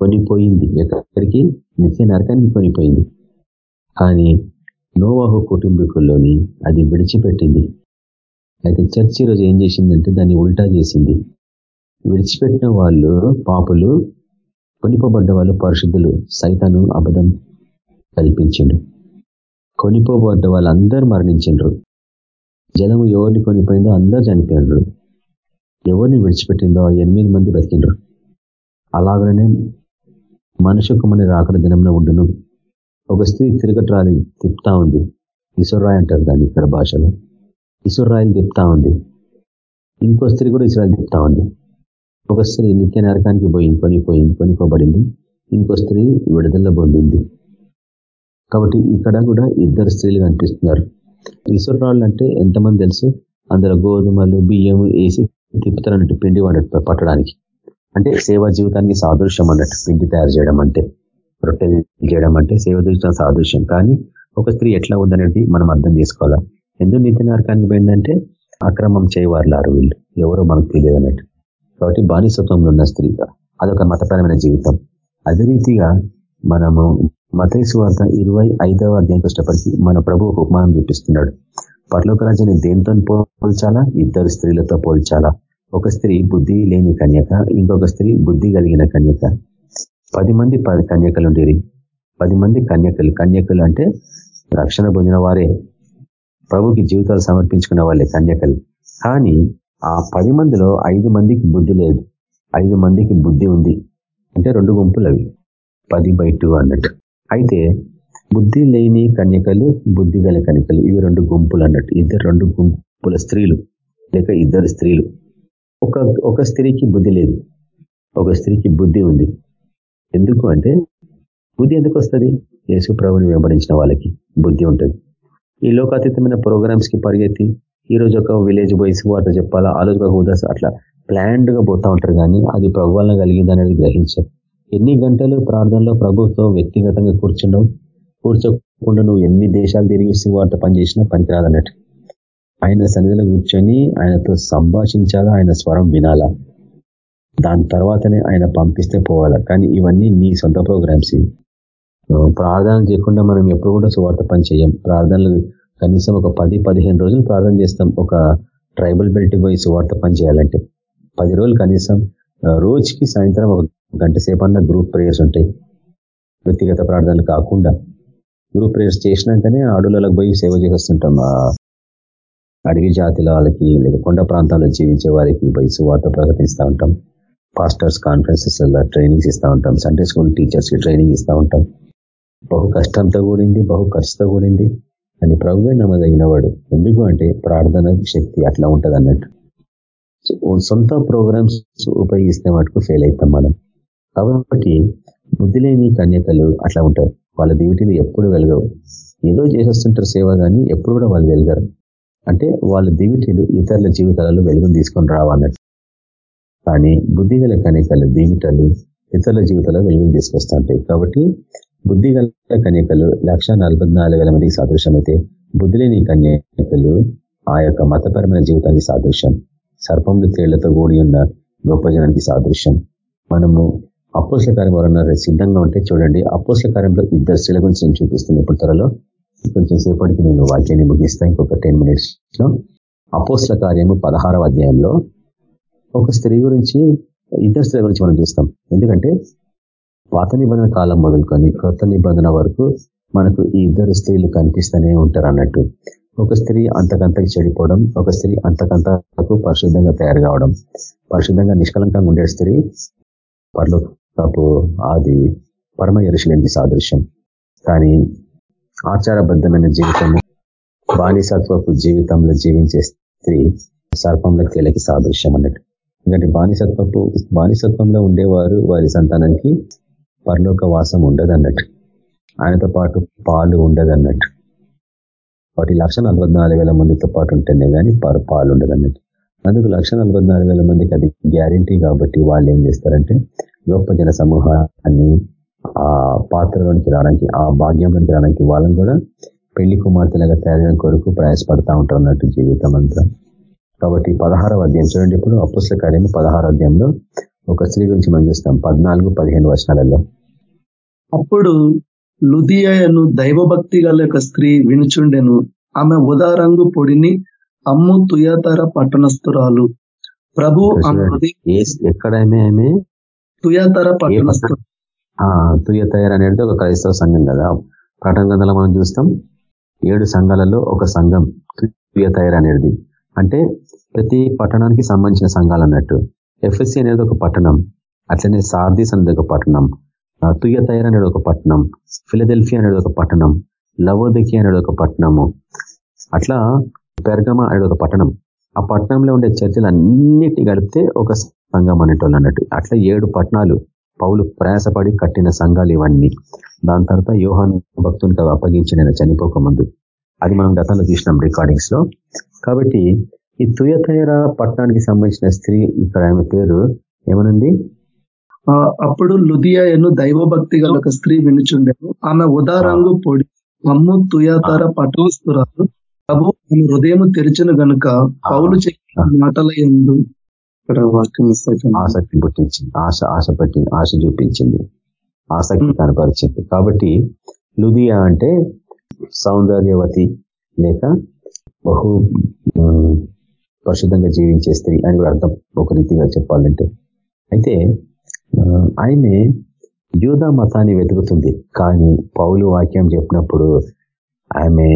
S4: కొనిపోయింది. ఎక్కడికి? నిత్య నరకానికి కొనిపోయింది. కానీ నోవాహు కుటుంబీకుల్లోని అది విడిచిపెట్టింది. అయితే చర్చి రోజు ఏం చేసిందంటే దాన్ని ఉల్టా చేసింది. విడిచిపెట్టిన వాళ్ళు పాపులు కొనిపోబడ్డ వాళ్ళు పరిశుద్ధులు సైతాను అబద్ధం కల్పించిండు కొనిపోబడ్డ వాళ్ళందరూ మరణించిండ్రు. జలము ఎవరిని కొనిపోయిందో అందరూ చనిపోయినరు. ఎవరిని విడిచిపెట్టిందో ఎనిమిది మంది బతికిండ్రు అలాగనే మనుషు కుమ్మని రాకడ దినంలో ఉండును. ఒక స్త్రీ తిరగట్రాలి తిప్పుతా ఉంది. ఇసుర్రాయ్ అంటారు దాన్ని ఇక్కడ భాషలో. ఇసురాయిలు తిప్పుతా ఉంది. ఇంకో స్త్రీ కూడా ఇసురాయిలు తిప్తా ఉంది. ఒక స్త్రీ నిత్య నరకానికి పోయింది కొనిపోయింది కొనిపోబడింది ఇంకో స్త్రీ విడుదల పొందింది. కాబట్టి ఇక్కడ కూడా ఇద్దరు స్త్రీలు కనిపిస్తున్నారు. ఇసురాళ్ళు అంటే ఎంతమంది తెలుసు? అందులో గోధుమలు బియ్యము వేసి తిప్పుతారన్నట్టు పిండి వాడట పట్టడానికి. అంటే సేవా జీవితానికి సాదృశ్యం అన్నట్టు పిండి తయారు చేయడం అంటే రొట్టెలు చేయడం అంటే సేవ జీవితం సాదృశ్యం. కానీ ఒక స్త్రీ ఎట్లా ఉందనేది మనం అర్థం చేసుకోవాలా? ఎందుకు నీతి నరకానికి పోయిందంటే అక్రమం చేయవారులారు వీళ్ళు. ఎవరో మనకు తెలియదు అన్నట్టు. కాబట్టి బానిసత్వంలో ఉన్న స్త్రీగా అదొక మతపరమైన జీవితం. అదే రీతిగా మనము మతేసు వార్త ఇరవై ఐదవ అధ్యాయం కష్టపడికి మన ప్రభు ఉపమానం చూపిస్తున్నాడు. పర్లోక రాజ్యాన్ని దేంతో పోల్చాలా? ఇద్దరు స్త్రీలతో పోల్చాలా? ఒక స్త్రీ బుద్ధి లేని కన్యక ఇంకొక స్త్రీ బుద్ధి కలిగిన కన్యక. పది మంది పది కన్యకలు ఉండేవి పది మంది కన్యకలు. కన్యకలు అంటే రక్షణ పొందిన వారే. ప్రభుకి జీవితాలు సమర్పించుకున్న వాళ్ళే కన్యకలు. కానీ ఆ పది మందిలో ఐదు మందికి బుద్ధి లేదు. ఐదు మందికి బుద్ధి ఉంది. అంటే రెండు గుంపులు అవి. పది బై టూ అన్నట్టు. అయితే బుద్ధి లేని కన్యకలు బుద్ధి గల కన్యకలు ఇవి రెండు గుంపులు అన్నట్టు. ఇద్దరు రెండు గుంపుల స్త్రీలు. లేక ఇద్దరు స్త్రీలు. ఒక ఒక స్త్రీకి బుద్ధి లేదు. ఒక స్త్రీకి బుద్ధి ఉంది. ఎందుకు అంటే బుద్ధి ఎందుకు వస్తుంది? యేసు ప్రభుని వెంబడించిన వాళ్ళకి బుద్ధి ఉంటుంది. ఈ లోకాతీతమైన ప్రోగ్రామ్స్కి పరిగెత్తి ఈ రోజు ఒక విలేజ్ బాయ్స్ వార్త చెప్పాలా? ఆ రోజు ఒక ఉదాస అట్లా ప్లాన్డ్గా పోతా ఉంటారు కానీ అది ప్రభు వలన కలిగింది అనేది గ్రహించారు. ఎన్ని గంటలు ప్రార్థనలో ప్రభుత్వం వ్యక్తిగతంగా కూర్చుండవు? కూర్చోకుండా నువ్వు ఎన్ని దేశాలు తిరిగి వార్త పనిచేసినా పనికిరాదన్నట్టు. ఆయన సన్నిధిలో కూర్చొని ఆయనతో సంభాషించాలా? ఆయన స్వరం వినాలా? దాని తర్వాతనే ఆయన పంపిస్తే పోవాలా? కానీ ఇవన్నీ నీ సొంత ప్రోగ్రామ్స్. ప్రార్థన చేయకుండా మనం ఎప్పుడు కూడా సువార్త పని చేయం. ప్రార్థనలు కనీసం ఒక పది పదిహేను రోజులు ప్రార్థన చేస్తాం. ఒక ట్రైబల్ బెల్ట్ పోయి సువార్త పని చేయాలంటే. పది రోజులు కనీసం రోజుకి సాయంత్రం ఒక గంట సేపు గ్రూప్ ప్రేయర్స్ ఉంటాయి. వ్యక్తిగత ప్రార్థనలు కాకుండా. గ్రూప్ ప్రేయర్స్ చేసినాకనే అడవులకు పోయి సేవ చేస్తుంటాం అడవి జాతిల వాళ్ళకి లేదా కొండ ప్రాంతాల్లో జీవించే వారికి వయసు సువార్త ప్రకటిస్తూ ఉంటాం. పాస్టర్స్ కాన్ఫరెన్సెస్ ట్రైనింగ్స్ ఇస్తూ ఉంటాం. సండే స్కూల్ టీచర్స్కి ట్రైనింగ్ ఇస్తూ ఉంటాం. బహు కష్టంతో కూడింది బహు ఖర్చుతో కూడింది. అని ప్రభువే నమ్మదగిన వాడు. ఎందుకు అంటే ప్రార్థన శక్తి అట్లా ఉంటుంది అన్నట్టు. సొంత ప్రోగ్రామ్స్ ఉపయోగిస్తే మటుకు ఫెయిల్ అవుతాం మనం. కాబట్టి బుద్ధి లేని కన్యకలు అట్లా ఉంటారు. వాళ్ళ దివిటీలు ఎప్పుడు వెలగవు. ఏదో చేసేస్తుంటారు సేవ కానీ ఎప్పుడు కూడా వాళ్ళు వెలగరు. అంటే వాళ్ళ దివిటీలు ఇతరుల జీవితాలలో వెలుగును తీసుకొని రావాలన్నట్టు కానీ బుద్ధి గల కనికలు దివిటలు ఇతరుల జీవితాల్లో వెలుగును తీసుకొస్తూ ఉంటాయి కాబట్టి బుద్ధి గల కన్యకలు లక్ష మందికి సాదృశ్యమైతే అయితే బుద్ధి లేని కన్యకలు ఆ యొక్క మతపరమైన జీవితానికి సాదృశ్యం. సర్పములు తేళ్ళతో కూడి ఉన్న గొప్ప జనానికి సాదృశ్యం. మనము అపోస్ల కార్యం సిద్ధంగా ఉంటే చూడండి అపోస్ల కార్యంలో ఇద్దరు స్త్రీల గురించి నేను చూపిస్తున్నాను. ఇప్పుడు త్వరలో కొంచెం సేపటికి నేను వాక్యాన్ని ముగిస్తాను ఇంకొక టెన్ మినిట్స్ అపోస్ల కార్యము పదహారవ అధ్యాయంలో. ఒక స్త్రీ గురించి ఇద్దరు స్త్రీ గురించి మనం చూస్తాం. ఎందుకంటే పాత నిబంధన కాలం మొదలుకొని కొత్త నిబంధన వరకు మనకు ఈ ఇద్దరు స్త్రీలు కనిపిస్తూనే ఉంటారు అన్నట్టు. ఒక స్త్రీ అంతకంతకు చెడిపోవడం ఒక స్త్రీ అంతకంతకు పరిశుద్ధంగా తయారు కావడం. పరిశుద్ధంగా నిష్కలంకంగా ఉండే స్త్రీ పర్లో కాపు అది పరమ ఎరుశలేంది సాదృశ్యం. కానీ ఆచారబద్ధమైన జీవితము బానిసత్వపు జీవితంలో జీవించే స్త్రీ సర్పంలో తేలికి సాదృశ్యం అన్నట్టు ఎందుకంటే బానిసత్వపు బానిసత్వంలో ఉండేవారు వారి సంతానానికి పరలోక వాసం ఉండదన్నట్టు. ఆయనతో పాటు పాలు ఉండదన్నట్టు. వాటి లక్ష మందితో పాటు ఉంటేనే కానీ పరు పాలు ఉండదన్నట్టు. అందుకు లక్ష మందికి అది గ్యారంటీ కాబట్టి వాళ్ళు ఏం చేస్తారంటే గొప్ప జన సమూహాన్ని ఆ పాత్రలోనికి రావడానికి ఆ భాగ్యంలోనికి రావడానికి వాళ్ళని కూడా పెళ్ళి కుమార్తెలుగా తయారైన కొరకు ప్రయాసపడతా ఉంటారు అన్నట్టు జీవితం అంతా కాబట్టి పదహారవ అధ్యాయం చూడండి ఇప్పుడు అప్పుస్ల కార్యము పదహార అధ్యాయంలో ఒక స్త్రీ గురించి మనం చూస్తాం. పద్నాలుగు పదిహేను వర్షాలలో
S1: అప్పుడు లుదియను దైవభక్తి గల ఒక స్త్రీ వినుచుండెను. ఆమె ఉదారంగు పొడిని అమ్ము తుయతర పట్టణస్థురాలు. ప్రభు
S4: ఎక్కడైనా
S1: తుయతర పట్టణస్థు
S4: తుయ తయారనేది ఒక క్రైస్తవ సంఘం కదా. ప్రకటన గ్రంథంలో మనం చూస్తాం ఏడు సంఘాలలో ఒక సంఘం తుయ తయారనేది. అంటే ప్రతి పట్టణానికి సంబంధించిన సంఘాలు అన్నట్టు. ఎఫ్ఎస్సి అనేది ఒక పట్టణం అట్లనే సార్దీస్ అనేది ఒక పట్టణం తుయ తయారు అనేది ఒక పట్టణం ఫిలదెల్ఫియా అనేది ఒక పట్టణం లవోదకి అనేది ఒక పట్టణము అట్లా పెర్గమ అనేది ఒక పట్టణం. ఆ పట్టణంలో ఉండే చర్చలు అన్నిటిని గడిపితే ఒక సంఘం అనేటోళ్ళు అన్నట్టు. అట్లా ఏడు పట్టణాలు పౌలు ప్రయాసపడి కట్టిన సంఘాలు ఇవన్నీ. దాని తర్వాత యోహాన్ భక్తునికి అప్పగించిన చనిపోక ముందు అది మనం గతంలో చూసినాం రికార్డింగ్స్లో. కాబట్టి ఈ తుయతైర పట్టణానికి సంబంధించిన స్త్రీ ఇక్కడ ఆమె పేరు ఏమనుంది
S1: అప్పుడు లుదియాను దైవభక్తి గల ఒక స్త్రీ వినుచుండెను. ఆమె ఉదారంగు పొడి అమ్ము తుయాతార పట్టణస్తురాలు ప్రభు ఆమె హృదయం తెరిచిన గనుక పౌలు చెప్పిన మాటల ఎందు
S4: ఆసక్తి పుట్టించింది ఆశ ఆశ పట్టి ఆశ చూపించింది. ఆసక్తి కనపరిచింది. కాబట్టి లుదియా అంటే సౌందర్యవతి లేక బహు పరిశుద్ధంగా జీవించే స్త్రీ అని కూడా అర్థం ఒక రీతిగా చెప్పాలంటే. అయితే ఆమె యూదా మతాన్ని వెతుకుతుంది. కానీ పౌలు వాక్యం చెప్పినప్పుడు ఆమె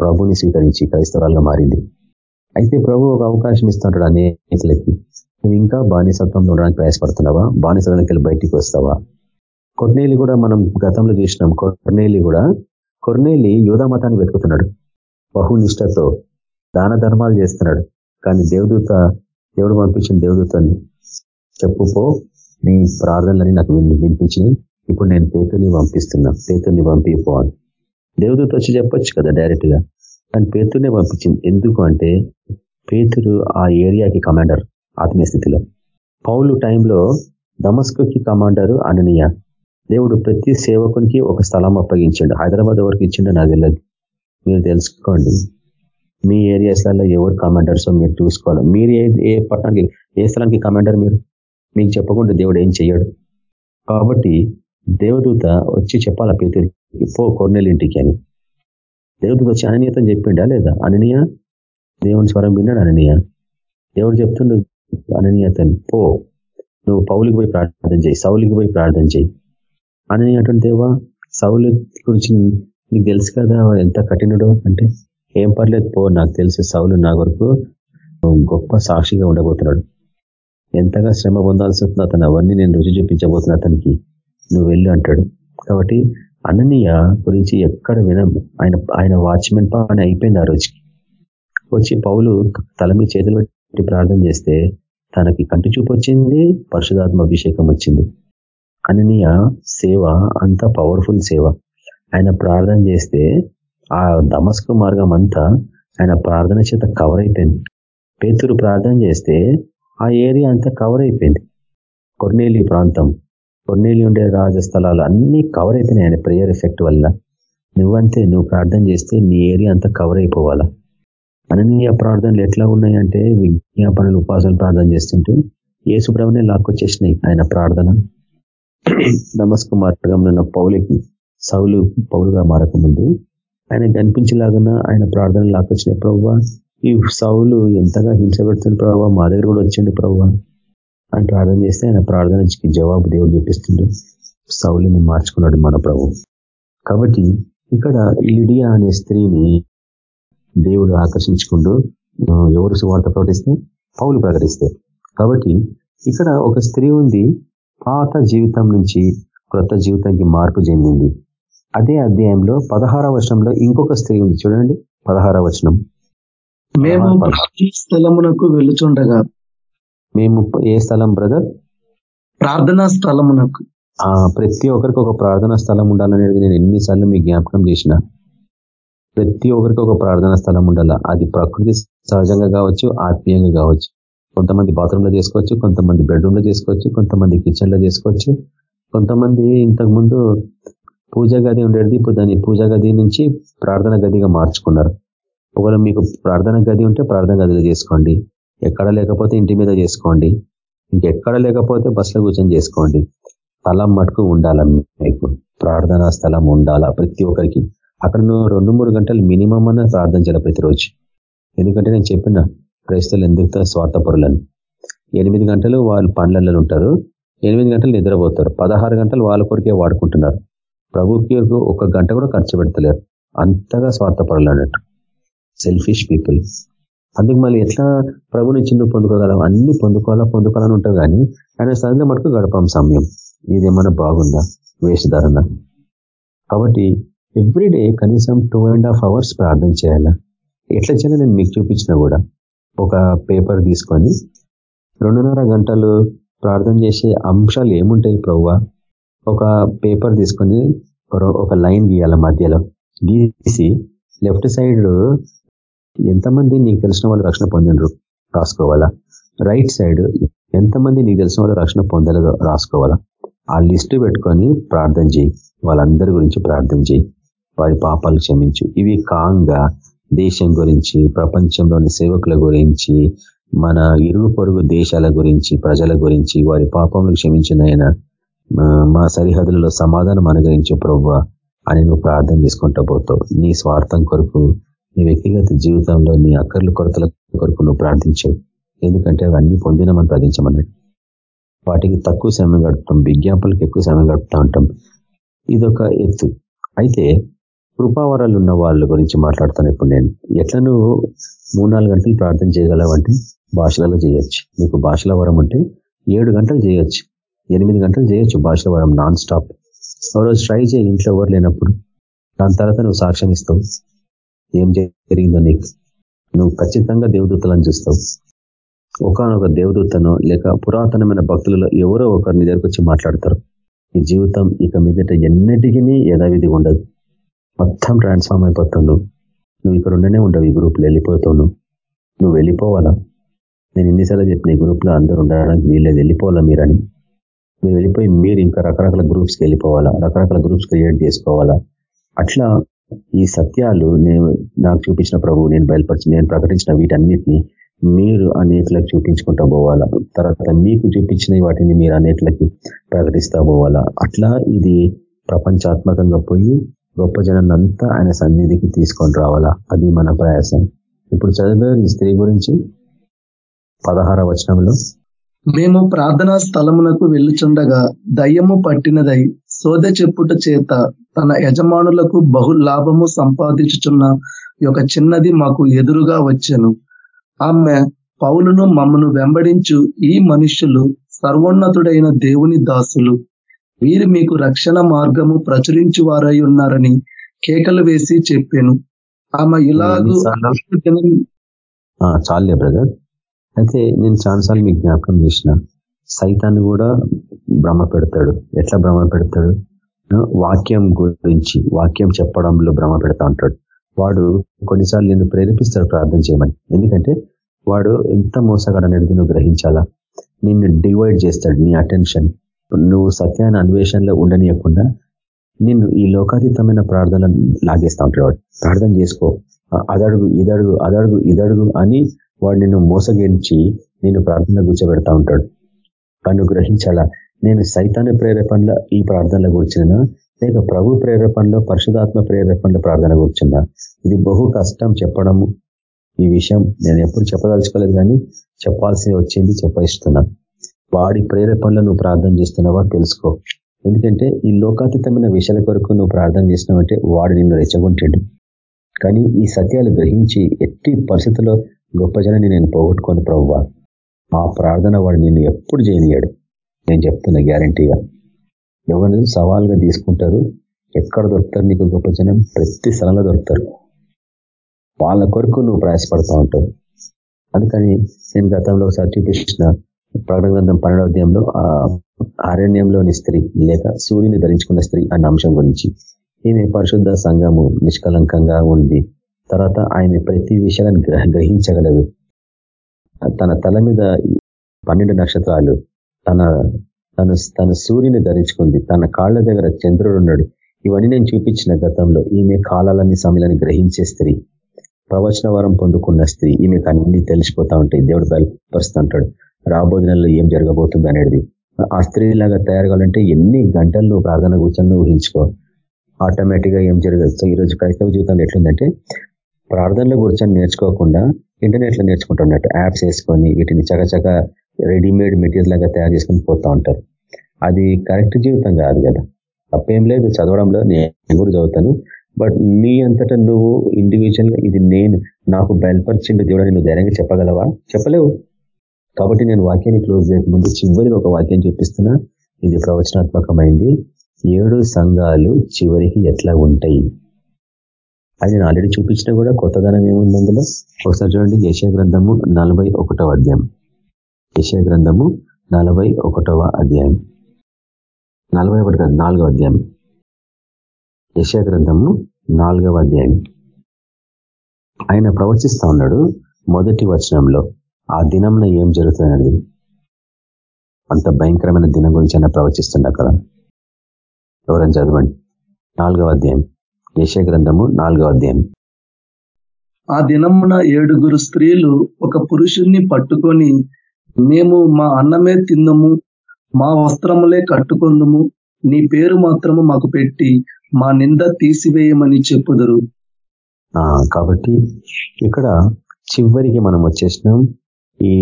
S4: ప్రభుని స్వీకరించి క్రైస్తవాలుగా మారింది. అయితే ప్రభు ఒక అవకాశం ఇస్తుంటాడు అనేకులకి నువ్వు ఇంకా బానిసత్వంలో ఉండడానికి ప్రయాసపడుతున్నావా? బానిసత్వానికి వెళ్ళి బయటికి వస్తావా? కొర్నేలి కూడా మనం గతంలో చూసినాం. కొర్నేలి కూడా కొర్నేలి యోధా మతాన్ని వెతుకుతున్నాడు. బహునిష్టతో దాన ధర్మాలు చేస్తున్నాడు. కానీ దేవదూత దేవుడు పంపించిన దేవదూతని చెప్పుపో నీ ప్రార్థనలని నాకు వినిపించినాయి. ఇప్పుడు నేను పేతుని పంపిస్తున్నా. పేతుని పంపిపోవాలి దేవదూత వచ్చి చెప్పొచ్చు కదా డైరెక్ట్ గా కానీ పేతునే పంపించింది. ఎందుకు అంటే పేతురు ఆ ఏరియాకి కమాండర్ ఆత్మీయ స్థితిలో. పౌలు టైంలో దమస్కుకి కమాండరు అననీయ. దేవుడు ప్రతి సేవకునికి ఒక స్థలం అప్పగించిండు. హైదరాబాద్ ఎవరికి ఇచ్చిండో నాకు తెలియదు మీరు తెలుసుకోండి. మీ ఏరియాస్లలో ఎవరు కమాండర్సో మీరు చూసుకోవాలి. మీరు ఏ ఏ పట్టణానికి ఏ స్థలానికి కమాండర్ మీరు? మీకు చెప్పకుండా దేవుడు ఏం చెయ్యడు. కాబట్టి దేవదూత వచ్చి చెప్పాల పేతుడికి పో కొర్నెలింటికి అని. దేవుడికి వచ్చి అననీయతం చెప్పిండా లేదా? అననీయ? దేవుని స్వరం విన్నాడు అననీయ? దేవుడు చెప్తుండు అననీయతని. పో నువ్వు పౌలికి పోయి ప్రార్థన చేయి సౌలికి పోయి ప్రార్థన చేయి. అని అంటుంటే దేవా సౌలి గురించి నీకు తెలుసు కదా ఎంత కఠినడో అంటే ఏం పర్లేదు పో నాకు తెలిసి సౌలు నా వరకు గొప్ప సాక్షిగా ఉండబోతున్నాడు. ఎంతగా శ్రమ పొందాల్సి వస్తుందో అతను అవన్నీ నేను రుచి చూపించబోతున్నా అతనికి. నువ్వు వెళ్ళు అంటాడు. కాబట్టి అననీయ గురించి ఎక్కడ విన ఆయన ఆయన వాచ్మెన్ పని అయిపోయింది ఆ రోజుకి. వచ్చి పౌలు తల మీ చేతులు పెట్టి ప్రార్థన చేస్తే తనకి కంటి చూపు వచ్చింది పరిశుధాత్మ అభిషేకం వచ్చింది. అననీయ సేవ అంత పవర్ఫుల్ సేవ. ఆయన ప్రార్థన చేస్తే ఆ దమస్కు మార్గం అంతా ఆయన ప్రార్థన చేత కవర్ అయిపోయింది. పేతురు ప్రార్థన చేస్తే ఆ ఏరియా అంతా కవర్ అయిపోయింది. కొర్నేలి ప్రాంతం. కొర్నేలి ఉండే రాజస్థలాలు అన్ని కవర్ అయిపోయినాయి ఆయన ప్రేయర్ ఎఫెక్ట్ వల్ల. నువ్వంతే నువ్వు ప్రార్థన చేస్తే నీ ఏరియా అంతా కవర్ అయిపోవాలా? అననీయ ప్రార్థనలు ఎట్లా ఉన్నాయంటే విజ్ఞాపనలు ఉపాసాలు ప్రార్థన చేస్తుంటే ఏసుప్రభునే లాక్కొచ్చేసినాయి ఆయన ప్రార్థన. నమస్కు మార్గంలో పౌలికి సౌలు పౌలుగా మారకముందు ఆయన కనిపించేలాగా ఆయన ప్రార్థన లాక్కొచ్చినాయి. ప్రభావ ఈ సౌలు ఎంతగా హింస పెడుతుంది ప్రభావ మా దగ్గర కూడా వచ్చిండు ప్రభావ అని ప్రార్థన చేస్తే ఆయన ప్రార్థనకి జవాబు దేవుడు చూపిస్తుండే సౌలుని మార్చుకున్నాడు మన ప్రభు. కాబట్టి ఇక్కడ లిడియా అనే స్త్రీని దేవుడు ఆకర్షించుకుంటూ ఎవరు సువార్త ప్రకటిస్తే? పౌలు ప్రకటిస్తే. కాబట్టి ఇక్కడ ఒక స్త్రీ ఉంది పాత జీవితం నుంచి క్రొత్త జీవితానికి మార్పు చెందింది. అదే అధ్యాయంలో పదహార వచనంలో ఇంకొక స్త్రీ ఉంది. చూడండి పదహార వచనం.
S1: మేము స్థలమునకు వెళ్ళుచుండగా
S4: మేము ఏ స్థలం బ్రదర్
S1: ప్రార్థనా స్థలమునకు
S4: ప్రతి ఒక్కరికి ఒక ప్రార్థనా స్థలం ఉండాలనేది నేను ఎన్నిసార్లు మీకు జ్ఞాపకం చేసిన. ప్రతి ఒక్కరికి ఒక ప్రార్థనా స్థలం ఉండాల? అది ప్రకృతి సహజంగా కావచ్చు ఆత్మీయంగా కావచ్చు. కొంతమంది బాత్రూంలో చేసుకోవచ్చు కొంతమంది బెడ్రూమ్లో చేసుకోవచ్చు కొంతమంది కిచెన్లో చేసుకోవచ్చు. కొంతమంది ఇంతకు ముందు పూజా గది ఉండేది ఇప్పుడు దాన్ని పూజా గది నుంచి ప్రార్థన గదిగా మార్చుకున్నారు. ఒకవేళ మీకు ప్రార్థన గది ఉంటే ప్రార్థన గదిలో చేసుకోండి. ఎక్కడ లేకపోతే ఇంటి మీద చేసుకోండి. ఇంకెక్కడ లేకపోతే బస్సులో కూర్చొని చేసుకోండి. స్థలం మటుకు ఉండాల మీకు? ప్రార్థనా స్థలం ఉండాలా ప్రతి ఒక్కరికి? అక్కడ నువ్వు రెండు మూడు గంటలు మినిమం అన్న ప్రార్థన చేయాలి ప్రతిరోజు? ఎందుకంటే నేను చెప్పిన క్రైస్తవులు ఎందుకు స్వార్థపరులని? ఎనిమిది గంటలు వాళ్ళు పండ్లలో ఉంటారు. ఎనిమిది గంటలు నిద్రపోతారు. పదహారు గంటలు వాళ్ళ కొరికే వాడుకుంటున్నారు. ప్రభుకి ఒక గంట కూడా ఖర్చు పెడతలేరు. అంతగా స్వార్థపరులు అన్నట్టు. సెల్ఫిష్ పీపుల్ అందుకు మళ్ళీ ఎట్లా ప్రభు నుంచి నువ్వు పొందుకోగలవు అన్ని పొందుకోవాలా పొందుకోవాలని ఉంటావు కానీ ఆయన సరిగ్గా మటుకు గడపం సమయం. ఇదేమన్నా బాగుందా? వేషధారణ. కాబట్టి ఎవ్రీడే కనీసం టూ అండ్ హాఫ్ అవర్స్ ప్రార్థన చేయాలా? ఎట్లా చేయాలో నేను మీకు చూపించిన కూడా. ఒక పేపర్ తీసుకొని రెండున్నర గంటలు ప్రార్థన చేసే అంశాలు ఏముంటాయి ప్రవ్వ? ఒక పేపర్ తీసుకొని ఒక లైన్ గీయాల మధ్యలో? గీసి లెఫ్ట్ సైడ్ ఎంతమంది నీకు తెలిసిన వాళ్ళు రక్షణ పొందినరు రాసుకోవాలా? రైట్ సైడ్ ఎంతమంది నీకు తెలిసిన వాళ్ళు రక్షణ పొందలేదో రాసుకోవాలా? ఆ లిస్టు పెట్టుకొని ప్రార్థన చేయి. వాళ్ళందరి గురించి ప్రార్థన చేయి. వారి పాపాలు క్షమించు. ఇవి కాంగా దేశం గురించి ప్రపంచంలోని సేవకుల గురించి మన ఇరుగు పొరుగు దేశాల గురించి ప్రజల గురించి వారి పాపములు క్షమించినయన మా సరిహద్దులలో సమాధానం అనుగ్రహించే ప్రవ్వ అని నువ్వు ప్రార్థన చేసుకుంటా పోతావు. నీ స్వార్థం కొరకు నీ వ్యక్తిగత జీవితంలో నీ అక్కర్లు కొరతల కొరకు నువ్వు ప్రార్థించవు ఎందుకంటే అవన్నీ పొందినమని ప్రార్థించమన్నాడు. వాటికి తక్కువ సమయం గడుపుతాం విజ్ఞాపనలకు ఎక్కువ సమయం గడుపుతూ ఉంటాం. ఇదొక ఎత్తు. అయితే కృపావరాలు ఉన్న వాళ్ళ గురించి మాట్లాడుతాను ఇప్పుడు నేను. ఎట్లా నువ్వు మూడు నాలుగు గంటలు ప్రార్థన చేయగలవంటే భాషలలో చేయొచ్చు. నీకు భాషల వరం ఉంటే ఏడు గంటలు చేయొచ్చు. ఎనిమిది గంటలు చేయొచ్చు భాషల వరం నాన్ స్టాప్. రోజు ట్రై చేయి ఇంట్లో ఎవరు లేనప్పుడు. దాని తర్వాత నువ్వు సాక్ష్యం ఇస్తావు. ఏం జరిగిందో నీకు? నువ్వు ఖచ్చితంగా దేవదూతలను చూస్తావు. ఒకనొక దేవదూతను లేక పురాతనమైన భక్తులలో ఎవరో ఒకరు నీ దగ్గరకు వచ్చి మాట్లాడతారు. నీ జీవితం ఇక మీదట ఎన్నటికీ యథావిధి ఉండదు. మొత్తం ట్రాన్స్ఫార్మ్ అయిపోతావు నువ్వు. ఇక్కడ ఉండనే ఉండవు ఈ గ్రూప్లో వెళ్ళిపోతావు నువ్వు. వెళ్ళిపోవాలా? నేను ఎన్నిసార్లు చెప్పిన ఈ గ్రూప్లో అందరూ ఉండడానికి వీళ్ళేది వెళ్ళిపోవాలా మీరని? మీరు వెళ్ళిపోయి మీరు ఇంకా రకరకాల గ్రూప్స్కి వెళ్ళిపోవాలా? రకరకాల గ్రూప్స్ క్రియేట్ చేసుకోవాలా? అట్లా ఈ సత్యాలు నేను నాకు చూపించిన ప్రభు నేను బయలుపరిచి నేను ప్రకటించిన వీటన్నిటిని మీరు అనేకులకు చూపించుకుంటా పోవాలా? తర్వాత మీకు చూపించిన వాటిని మీరు అనేకులకి ప్రకటిస్తా పోవాలా? అట్లా ఇది ప్రపంచాత్మకంగా పోయి గొప్ప జనాన్నంతా ఆయన సన్నిధికి తీసుకొని రావాలా? అది మన ప్రయాసం. ఇప్పుడు చదివారు ఈ స్త్రీ గురించి పదహార వచనంలో
S1: మేము ప్రార్థనా స్థలమునకు వెళ్ళుచుండగా దయ్యము పట్టినదై సోద చెప్పుట చేత తన యజమానులకు బహు లాభము సంపాదించుచున్న ఒక చిన్నది మాకు ఎదురుగా వచ్చాను. ఆమె పౌలును మమ్మను వెంబడించు ఈ మనుష్యులు సర్వోన్నతుడైన దేవుని దాసులు. వీరు మీకు రక్షణ మార్గము ప్రచురించు వారై ఉన్నారని కేకలు వేసి చెప్పాను. ఆమె ఇలాగూ
S4: చాలే బ్రదర్. అయితే నేను చాలాసార్లు మీకు జ్ఞాపకం చేసిన సైతాన్ని కూడా భ్రమ పెడతాడు. ఎట్లా భ్రమ పెడతాడు? వాక్యం గురించి వాక్యం చెప్పడంలో భ్రమ పెడతా ఉంటాడు వాడు కొన్నిసార్లు నిన్ను ప్రేరేపిస్తాడు ప్రార్థన చేయమని. ఎందుకంటే వాడు ఎంత మోసగాడనేది నువ్వు గ్రహించాలా? నిన్ను డివైడ్ చేస్తాడు నీ అటెన్షన్. నువ్వు సత్యాన్ని అన్వేషణలో ఉండనియకుండా నిన్ను ఈ లోకాతీతమైన ప్రార్థనలను లాగేస్తా ఉంటాడు వాడు. ప్రార్థన చేసుకో. అదడుగు ఇదడుగు అదడుగు ఇదడుగు అని వాడు నిన్ను మోసగించి నేను ప్రార్థన కూర్చోబెడతా ఉంటాడు. వాడిని గ్రహించాలా? నేను సైతాన్ని ప్రేరేపణలో ఈ ప్రార్థనలో కూర్చున్నా లేక ప్రభు ప్రేరేపణలో పరిశుధాత్మ ప్రేరేపణలో ప్రార్థన కూర్చున్నా ఇది బహు కష్టం చెప్పడము. ఈ విషయం నేను ఎప్పుడు చెప్పదలుచుకోలేదు కానీ చెప్పాల్సి వచ్చింది చెప్పిస్తున్నా. వాడి ప్రేరేపణలో నువ్వు ప్రార్థన చేస్తున్నావా తెలుసుకో. ఎందుకంటే ఈ లోకాతీతమైన విషయాల కొరకు నువ్వు ప్రార్థన చేసినావంటే వాడు నిన్ను రెచ్చగొంటాడు కానీ ఈ సత్యాలు గ్రహించి ఎట్టి పరిస్థితుల్లో గొప్ప జనాన్ని నేను పోగొట్టుకోను ప్రభువా. ఆ ప్రార్థన వాడు నిన్ను ఎప్పుడు చేయనియాడు నేను చెప్తున్నా గ్యారంటీగా. ఎవరు సవాల్గా తీసుకుంటారు ఎక్కడ దొరుకుతారు నీకు గొప్ప జనం? ప్రతి స్థలంలో దొరుకుతారు. వాళ్ళ కొరకు నువ్వు ప్రయాసపడతా ఉంటావు. అందుకని నేను గతంలో ఒకసారి చూపించిన ప్రకటన గ్రంథం పన్నెండవ అరణ్యంలోని స్త్రీ లేక సూర్యుని ధరించుకున్న స్త్రీ అన్న అంశం గురించి. ఈమె పరిశుద్ధ సంఘము నిష్కలంకంగా ఉంది. తర్వాత ఆయన ప్రతి విషయాన్ని గ్రహించగలదు. తన తల మీద పన్నెండు నక్షత్రాలు తన తను తన సూర్యుని ధరించుకుంది. తన కాళ్ళ దగ్గర చంద్రుడు ఉన్నాడు. ఇవన్నీ నేను చూపించిన గతంలో. ఈమె కాలాలని సమయాన్ని గ్రహించే స్త్రీ. ప్రవచన వరం పొందుకున్న స్త్రీ. ఈమెకు అన్ని తెలిసిపోతా ఉంటాయి. దేవుడు బయలుపరుస్తూ ఉంటాడు రాబోదినల్లో ఏం జరగబోతుంది అనేది. ఆ స్త్రీలాగా తయారు కావాలంటే ఎన్ని గంటలు నువ్వు ప్రార్థన కూర్చొని ఊహించుకో. ఆటోమేటిక్గా ఏం జరగదు. సో ఈరోజు క్రైస్తవ జీవితంలో ఎట్లుందంటే ప్రార్థనలో కూర్చొని నేర్చుకోకుండా ఇంటర్నెట్లో నేర్చుకుంటున్నట్టు యాప్స్ వేసుకొని వీటిని చకచక రెడీమేడ్ మెటీరియల్ లాగా తయారు చేసుకొని పోతూ ఉంటారు. అది కరెక్ట్ జీవితం కాదు కదా. తప్పేం లేదు చదవడంలో నేను కూడా చదువుతాను. బట్ నీ అంతటా నువ్వు ఇండివిజువల్గా ఇది నేను నాకు బయలుపరిచిండు దేవుడు నువ్వు ధైర్యంగా చెప్పగలవా? చెప్పలేవు. కాబట్టి నేను వాక్యాన్ని క్లోజ్ చేయకముందు చివరికి ఒక వాక్యం చూపిస్తున్నా. ఇది ప్రవచనాత్మకమైంది. ఏడు సంఘాలు చివరికి ఎట్లా ఉంటాయి? అది నేను ఆల్రెడీ చూపించినా కూడా కొత్తదనం ఏముంది అందులో? ఒకసారి చూడండి. యశ గ్రంథము నలభై అధ్యాయం. యశ గ్రంథము నలభై ఒకటవ అధ్యాయం. నలభై ఒకటి కాదు నాలుగవ అధ్యాయం. యశ గ్రంథము నాలుగవ అధ్యాయం. ఆయన ప్రవచిస్తా ఉన్నాడు మొదటి వచనంలో ఆ దినంన ఏం జరుగుతుంది అంత భయంకరమైన దినం గురించి ఆయన ప్రవచిస్తుండ అక్కడ. ఎవరైనా చదవండి. నాలుగవ అధ్యాయం. యశ గ్రంథము నాలుగవ అధ్యాయం.
S1: ఆ దినమున ఏడుగురు స్త్రీలు ఒక పురుషుణ్ణి పట్టుకొని మేము మా అన్నమే తిందము మా వస్త్రములే కట్టుకుందము నీ పేరు మాత్రము మాకు పెట్టి మా నింద తీసివేయమని చెప్పుదురు.
S4: కాబట్టి ఇక్కడ చివరికి మనం వచ్చేసినాం. ఈ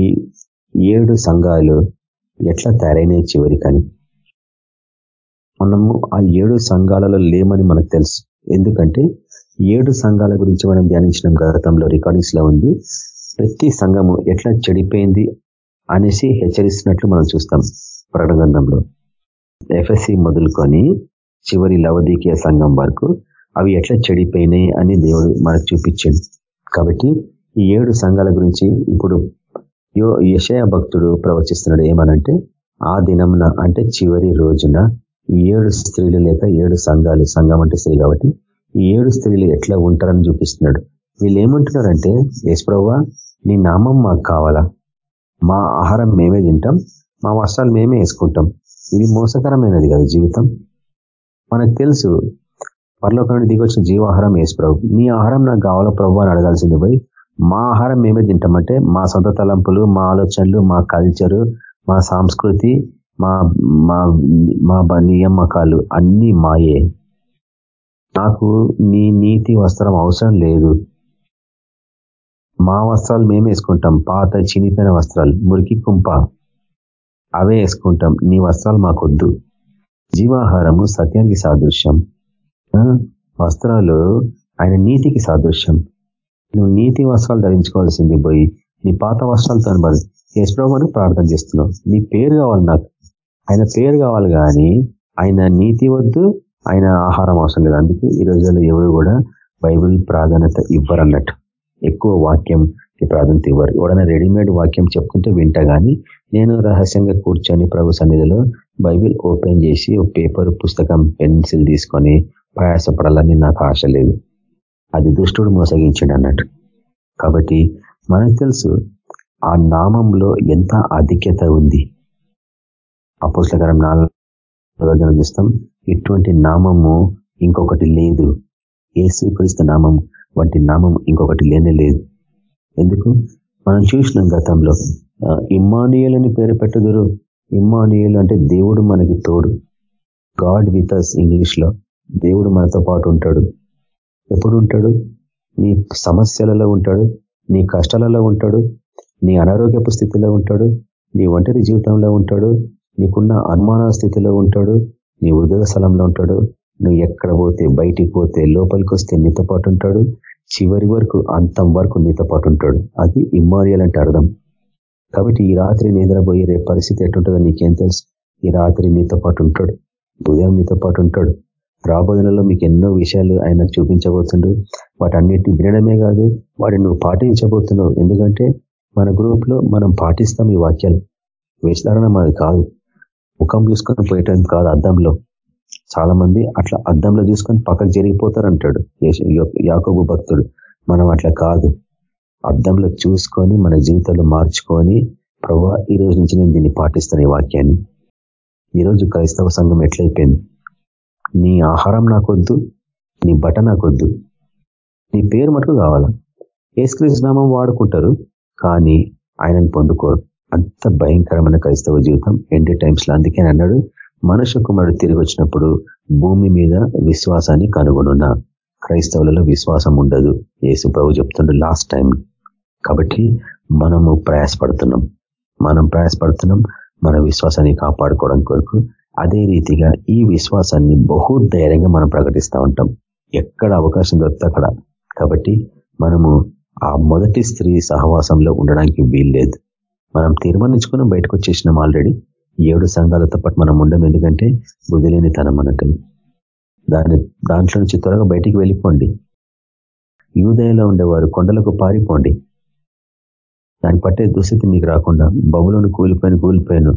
S4: ఏడు సంఘాలు ఎట్లా తయారైనాయి చివరికని? మనము ఆ ఏడు సంఘాలలో లేమని మనకు తెలుసు. ఎందుకంటే ఏడు సంఘాల గురించి మనం ధ్యానించిన గతంలో రికార్డింగ్స్లో ఉంది. ప్రతి సంఘము ఎట్లా చెడిపోయింది అనేసి హెచ్చరిస్తున్నట్లు మనం చూస్తాం ప్రకటగంధంలో ఎఫ్ఎస్సి మొదలుకొని చివరి లవదీకీయ సంఘం వరకు అవి ఎట్లా చెడిపోయినాయి అని దేవుడు మనకు చూపించాడు. కాబట్టి ఈ ఏడు సంఘాల గురించి ఇప్పుడు యో యశయ భక్తుడు ప్రవచిస్తున్నాడు ఏమనంటే ఆ దినంన అంటే చివరి రోజున ఈ ఏడు స్త్రీలు లేక ఏడు సంఘాలు సంఘం అంటే స్త్రీ కాబట్టి ఈ ఏడు స్త్రీలు ఎట్లా ఉంటారని చూపిస్తున్నాడు. వీళ్ళు ఏమంటున్నారంటే యేసుప్రవ్వ నీ నామం మాకు కావాలా? మా ఆహారం మేమే తింటాం మా వస్త్రాలు మేమే వేసుకుంటాం. ఇది మోసకరమైనది కదా జీవితం. మనకు తెలుసు పరలోక నుండి దిగొచ్చిన జీవాహారం వేసి ప్రభు. మీ ఆహారం నాకు కావాలో ప్రభు అని అడగాల్సింది పోయి మా ఆహారం మేమే తింటామంటే మా సొంత తలంపులు మా ఆలోచనలు మా కల్చరు మా సంస్కృతి మా మా మా నియామకాలు అన్నీ మాయే. నాకు నీ నీతి వస్త్రం అవసరం లేదు. మా వస్త్రాలు మేమే వేసుకుంటాం. పాత చినిపోయిన వస్త్రాలు మురికి కుంప అవే వేసుకుంటాం. నీ వస్త్రాలు మాకొద్దు. జీవాహారము సత్యానికి సాదృశ్యం. వస్త్రాలు ఆయన నీతికి సాదృశ్యం. నువ్వు నీతి వస్త్రాలు ధరించుకోవాల్సింది పోయి నీ పాత వస్త్రాలతో బదు యశ్వ్రభుని ప్రార్థన చేస్తున్నావు నీ పేరు కావాలి నాకు. ఆయన పేరు కావాలి కానీ ఆయన నీతి వద్దు ఆయన ఆహారం అవసరం లేదు. అందుకే ఈ రోజుల్లో ఎవరు కూడా బైబిల్ ప్రాధాన్యత ఇవ్వరు అన్నట్టు ఎక్కువ వాక్యం ప్రాధాన్యత ఇవ్వరు ఎవడైనా రెడీమేడ్ వాక్యం చెప్పుకుంటూ వింటా కానీ నేను రహస్యంగా కూర్చొని ప్రభు సన్నిధిలో బైబిల్ ఓపెన్ చేసి ఒక పేపర్ పుస్తకం పెన్సిల్ తీసుకొని ప్రయాసపడాలని నాకు ఆశ లేదు. అది దుష్టుడు మోసగించండి అన్నట్టు. కాబట్టి మనకు తెలుసు ఆ నామంలో ఎంత అధిక్యత ఉంది. ఆ పుస్తకం నాలుగు చూస్తాం ఇటువంటి నామము ఇంకొకటి లేదు. ఏసుక్రీస్తు నామం వంటి నామం ఇంకొకటి లేనే లేదు. ఎందుకు? మనం చూసినాం గతంలో ఇమ్మానియల్ అని పేరు పెట్టదురు. ఇమ్మానియల్ అంటే దేవుడు మనకి తోడు. గాడ్ విత్ అస్ ఇంగ్లీష్లో దేవుడు మనతో పాటు ఉంటాడు. ఎప్పుడు ఉంటాడు నీ సమస్యలలో ఉంటాడు నీ కష్టాలలో ఉంటాడు నీ అనారోగ్యపు స్థితిలో ఉంటాడు నీ ఒంటరి జీవితంలో ఉంటాడు నీకున్న అనుమాన స్థితిలో ఉంటాడు నీ ఉద్యోగ స్థలంలో ఉంటాడు నువ్వు ఎక్కడ పోతే బయటికి పోతే లోపలికి వస్తే నీతో పాటు ఉంటాడు. చివరి వరకు అంతం వరకు నీతో పాటు ఉంటాడు. అది ఇమ్మారియల్ అంటే అర్థం. కాబట్టి ఈ రాత్రి నిద్రపోయే రేపు పరిస్థితి ఎట్టుంటుందో నీకేం తెలుసు? ఈ రాత్రి నీతో పాటు ఉంటాడు. ఉదయం నీతో పాటు ఉంటాడు. రాబోదనలో మీకు ఎన్నో విషయాలు ఆయన చూపించబోతుండు. వాటన్నిటిని వినడమే కాదు వాటిని నువ్వు పాటించబోతున్నావు. ఎందుకంటే మన గ్రూప్లో మనం పాటిస్తాం ఈ వాక్యాలు. వేషధారణ అది కాదు. ముఖం చూసుకొని పోయటం కాదు అద్దంలో. చాలా మంది అట్లా అద్దంలో చూసుకొని పక్కకు జరిగిపోతారు అంటాడు యాకోబు భక్తుడు. మనం అట్లా కాదు. అద్దంలో చూసుకొని మన జీవితాలు మార్చుకొని ప్రభా ఈ రోజు నుంచి నేను దీన్ని పాటిస్తాను ఈ వాక్యాన్ని. ఈరోజు క్రైస్తవ సంఘం ఎట్లయిపోయింది? నీ ఆహారం నాకొద్దు నీ బట్ట నాకొద్దు నీ పేరు మటుకు కావాలా? ఏసుక్రీస్తు నామం వాడుకుంటారు కానీ ఆయనను పొందుకోరు. అంత భయంకరమైన క్రైస్తవ జీవితం ఎండి టైమ్స్లో అందుకే అన్నాడు మనుష్య కుమారుడు తిరిగి వచ్చినప్పుడు భూమి మీద విశ్వాసాన్ని కనుగొనున్న క్రైస్తవులలో విశ్వాసం ఉండదు. యేసు ప్రభు చెప్తుండే లాస్ట్ టైం కాబట్టి మనము ప్రయాసపడుతున్నాం. మనం ప్రయాసపడుతున్నాం మన విశ్వాసాన్ని కాపాడుకోవడం కొరకు. అదే రీతిగా ఈ విశ్వాసాన్ని బహు ధైర్యంగా మనం ప్రకటిస్తూ ఉంటాం. ఎక్కడ అవకాశం దొరికితే అక్కడ. కాబట్టి మనము ఆ మొదటి స్త్రీ సహవాసంలో ఉండడానికి వీల్లేదు. మనం తీర్మానించుకుని బయటకు వచ్చేసినాం ఆల్రెడీ ఏడు సంఘాలతో పాటు మనం ఉండం. ఎందుకంటే బుద్ధిలేని తనం అన్నట్టు దాని దాంట్లో నుంచి త్వరగా బయటికి వెళ్ళిపోండి. యూదయంలో ఉండేవారు కొండలకు పారిపోండి. దాన్ని పట్టే దుస్థితి మీకు రాకుండా బబులను కూలిపోయిన కూలిపోయాను.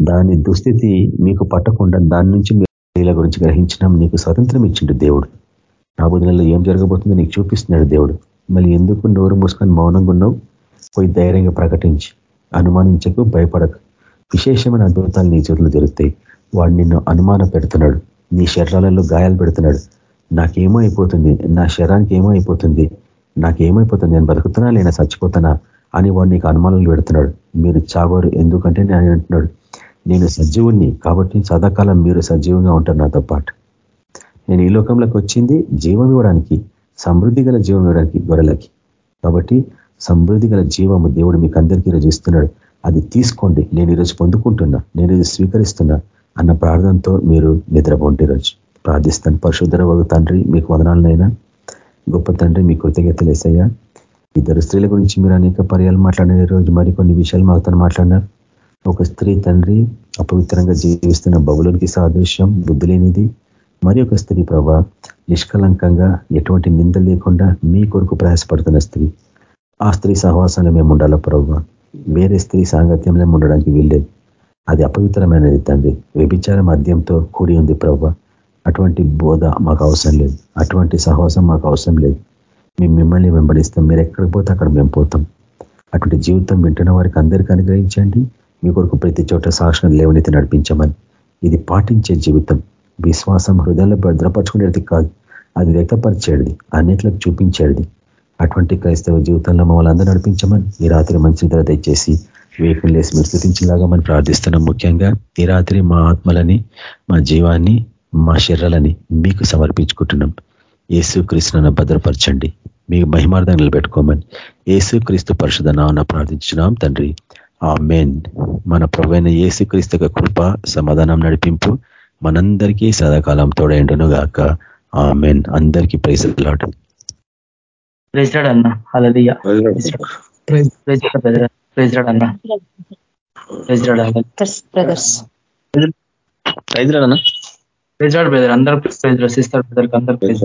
S4: దాని దుస్థితి మీకు పట్టకుండా దాని నుంచి మీరు గురించి గ్రహించడం నీకు స్వతంత్రం ఇచ్చిండు దేవుడు. రాబోదినలో ఏం జరగబోతుందో నీకు చూపిస్తున్నాడు దేవుడు. మళ్ళీ ఎందుకు నోరు మూసుకొని మౌనంగా ఉన్నావు? పోయి ధైర్యంగా ప్రకటించి అనుమానించకు భయపడకు. విశేషమైన అద్భుతాలు నీ చేతులు జరుగుతాయి వాడు నిన్ను అనుమానం పెడుతున్నాడు. నీ శరీరాలలో గాయాలు పెడుతున్నాడు. నాకేమో అయిపోతుంది. నా శరీరానికి ఏమో అయిపోతుంది. నాకేమైపోతుంది? నేను బతుకుతున్నా లేనా? చచ్చిపోతానా అని వాడు నీకు అనుమానాలు పెడుతున్నాడు. మీరు చావరు. ఎందుకంటే నేను అంటున్నాడు. నేను సజీవుణ్ణి కాబట్టి సదాకాలం మీరు సజీవంగా ఉంటారు నాతో పాటు. నేను ఈ లోకంలోకి వచ్చింది జీవం ఇవ్వడానికి సమృద్ధి గల జీవం ఇవ్వడానికి గొర్రెలకి. కాబట్టి సమృద్ధి గల జీవము దేవుడు మీకు అందరికీ ఈరోజు అది తీసుకోండి. నేను ఈరోజు పొందుకుంటున్నా. నేను ఇది స్వీకరిస్తున్నా అన్న ప్రార్థనతో మీరు నిద్రపోండి ఈరోజు. ప్రార్థిస్తాను. పరశుధర తండ్రి మీకు వదనాలనైనా. గొప్ప తండ్రి మీ కృతజ్ఞతలు వేసయ్యా ఇద్దరు స్త్రీల గురించి మీరు అనేక పర్యాలు మాట్లాడిన రోజు మరికొన్ని విషయాలు మాతో మాట్లాడినారు. ఒక స్త్రీ తండ్రి అపవిత్రంగా జీవిస్తున్న బబులోనికి సాదృశ్యం బుద్ధి లేనిది. మరి ఒక స్త్రీ ప్రభా నిష్కలంకంగా ఎటువంటి నింద లేకుండా మీ కొరకు ప్రయాసపడుతున్న స్త్రీ. ఆ స్త్రీ సహవాసంలో మేము ఉండాలో ప్రభావ వేరే స్త్రీ సాంగత్యంలో ఉండడానికి వీల్లేదు. అది అపవిత్రమైనది తండ్రి. వ్యభిచార మద్యంతో కూడి ఉంది ప్రభు అటువంటి బోధ మాకు అవసరం లేదు. అటువంటి సహవాసం మాకు అవసరం లేదు. మేము మిమ్మల్ని వెంబడిస్తాం. మీరు ఎక్కడికి పోతే అక్కడ మేము పోతాం. అటువంటి జీవితం వింటున్న వారికి అందరికీ అనుగ్రహించండి. మీ కొరకు ప్రతి చోట సాక్షణ లేవనైతే నడిపించమని. ఇది పాటించే జీవితం. విశ్వాసం హృదయంలో భద్రపరచుకునేది కాదు. అది వ్యక్తపరిచేది. అన్నిట్లకు చూపించేది. అటువంటి క్రైస్తవ జీవితంలో మమ్మల్ని అందరూ నడిపించమని ఈ రాత్రి మంచి ధర తెచ్చేసి వేకులు లేసి మీరు స్థుతించేలాగా మనం ప్రార్థిస్తున్నాం. ముఖ్యంగా ఈ రాత్రి మా ఆత్మలని మా జీవాన్ని మా శరీరాలని మీకు సమర్పించుకుంటున్నాం. ఏసు కృష్ణను భద్రపరచండి. మీకు మహిమార్థం నిలబెట్టుకోమని ఏసు క్రీస్తు పరిషద నామన ప్రార్థించున్నాం తండ్రి. ఆ మెయిన్ మన ప్రవైన ఏసు క్రీస్తు కృప సమాధానం నడిపింపు మనందరికీ సదాకాలం తోడైండును గాక ఆ మెయిన్ అందరికీ ప్రైజ్లాడు
S5: ప్రైజ్లాడ్ అన్న అలలియ ప్రైజ్లాడ్ అన్న. ప్రైజ్లాడ్ అన్న.
S4: ప్రైజ్లాడ్ అన్న?
S5: ప్రైజ్లాడ్ బ్రదర్ అందరూ ప్రైజ్లాడ్ సిస్టర్ బ్రదర్ అందరూ
S2: ప్రైజ్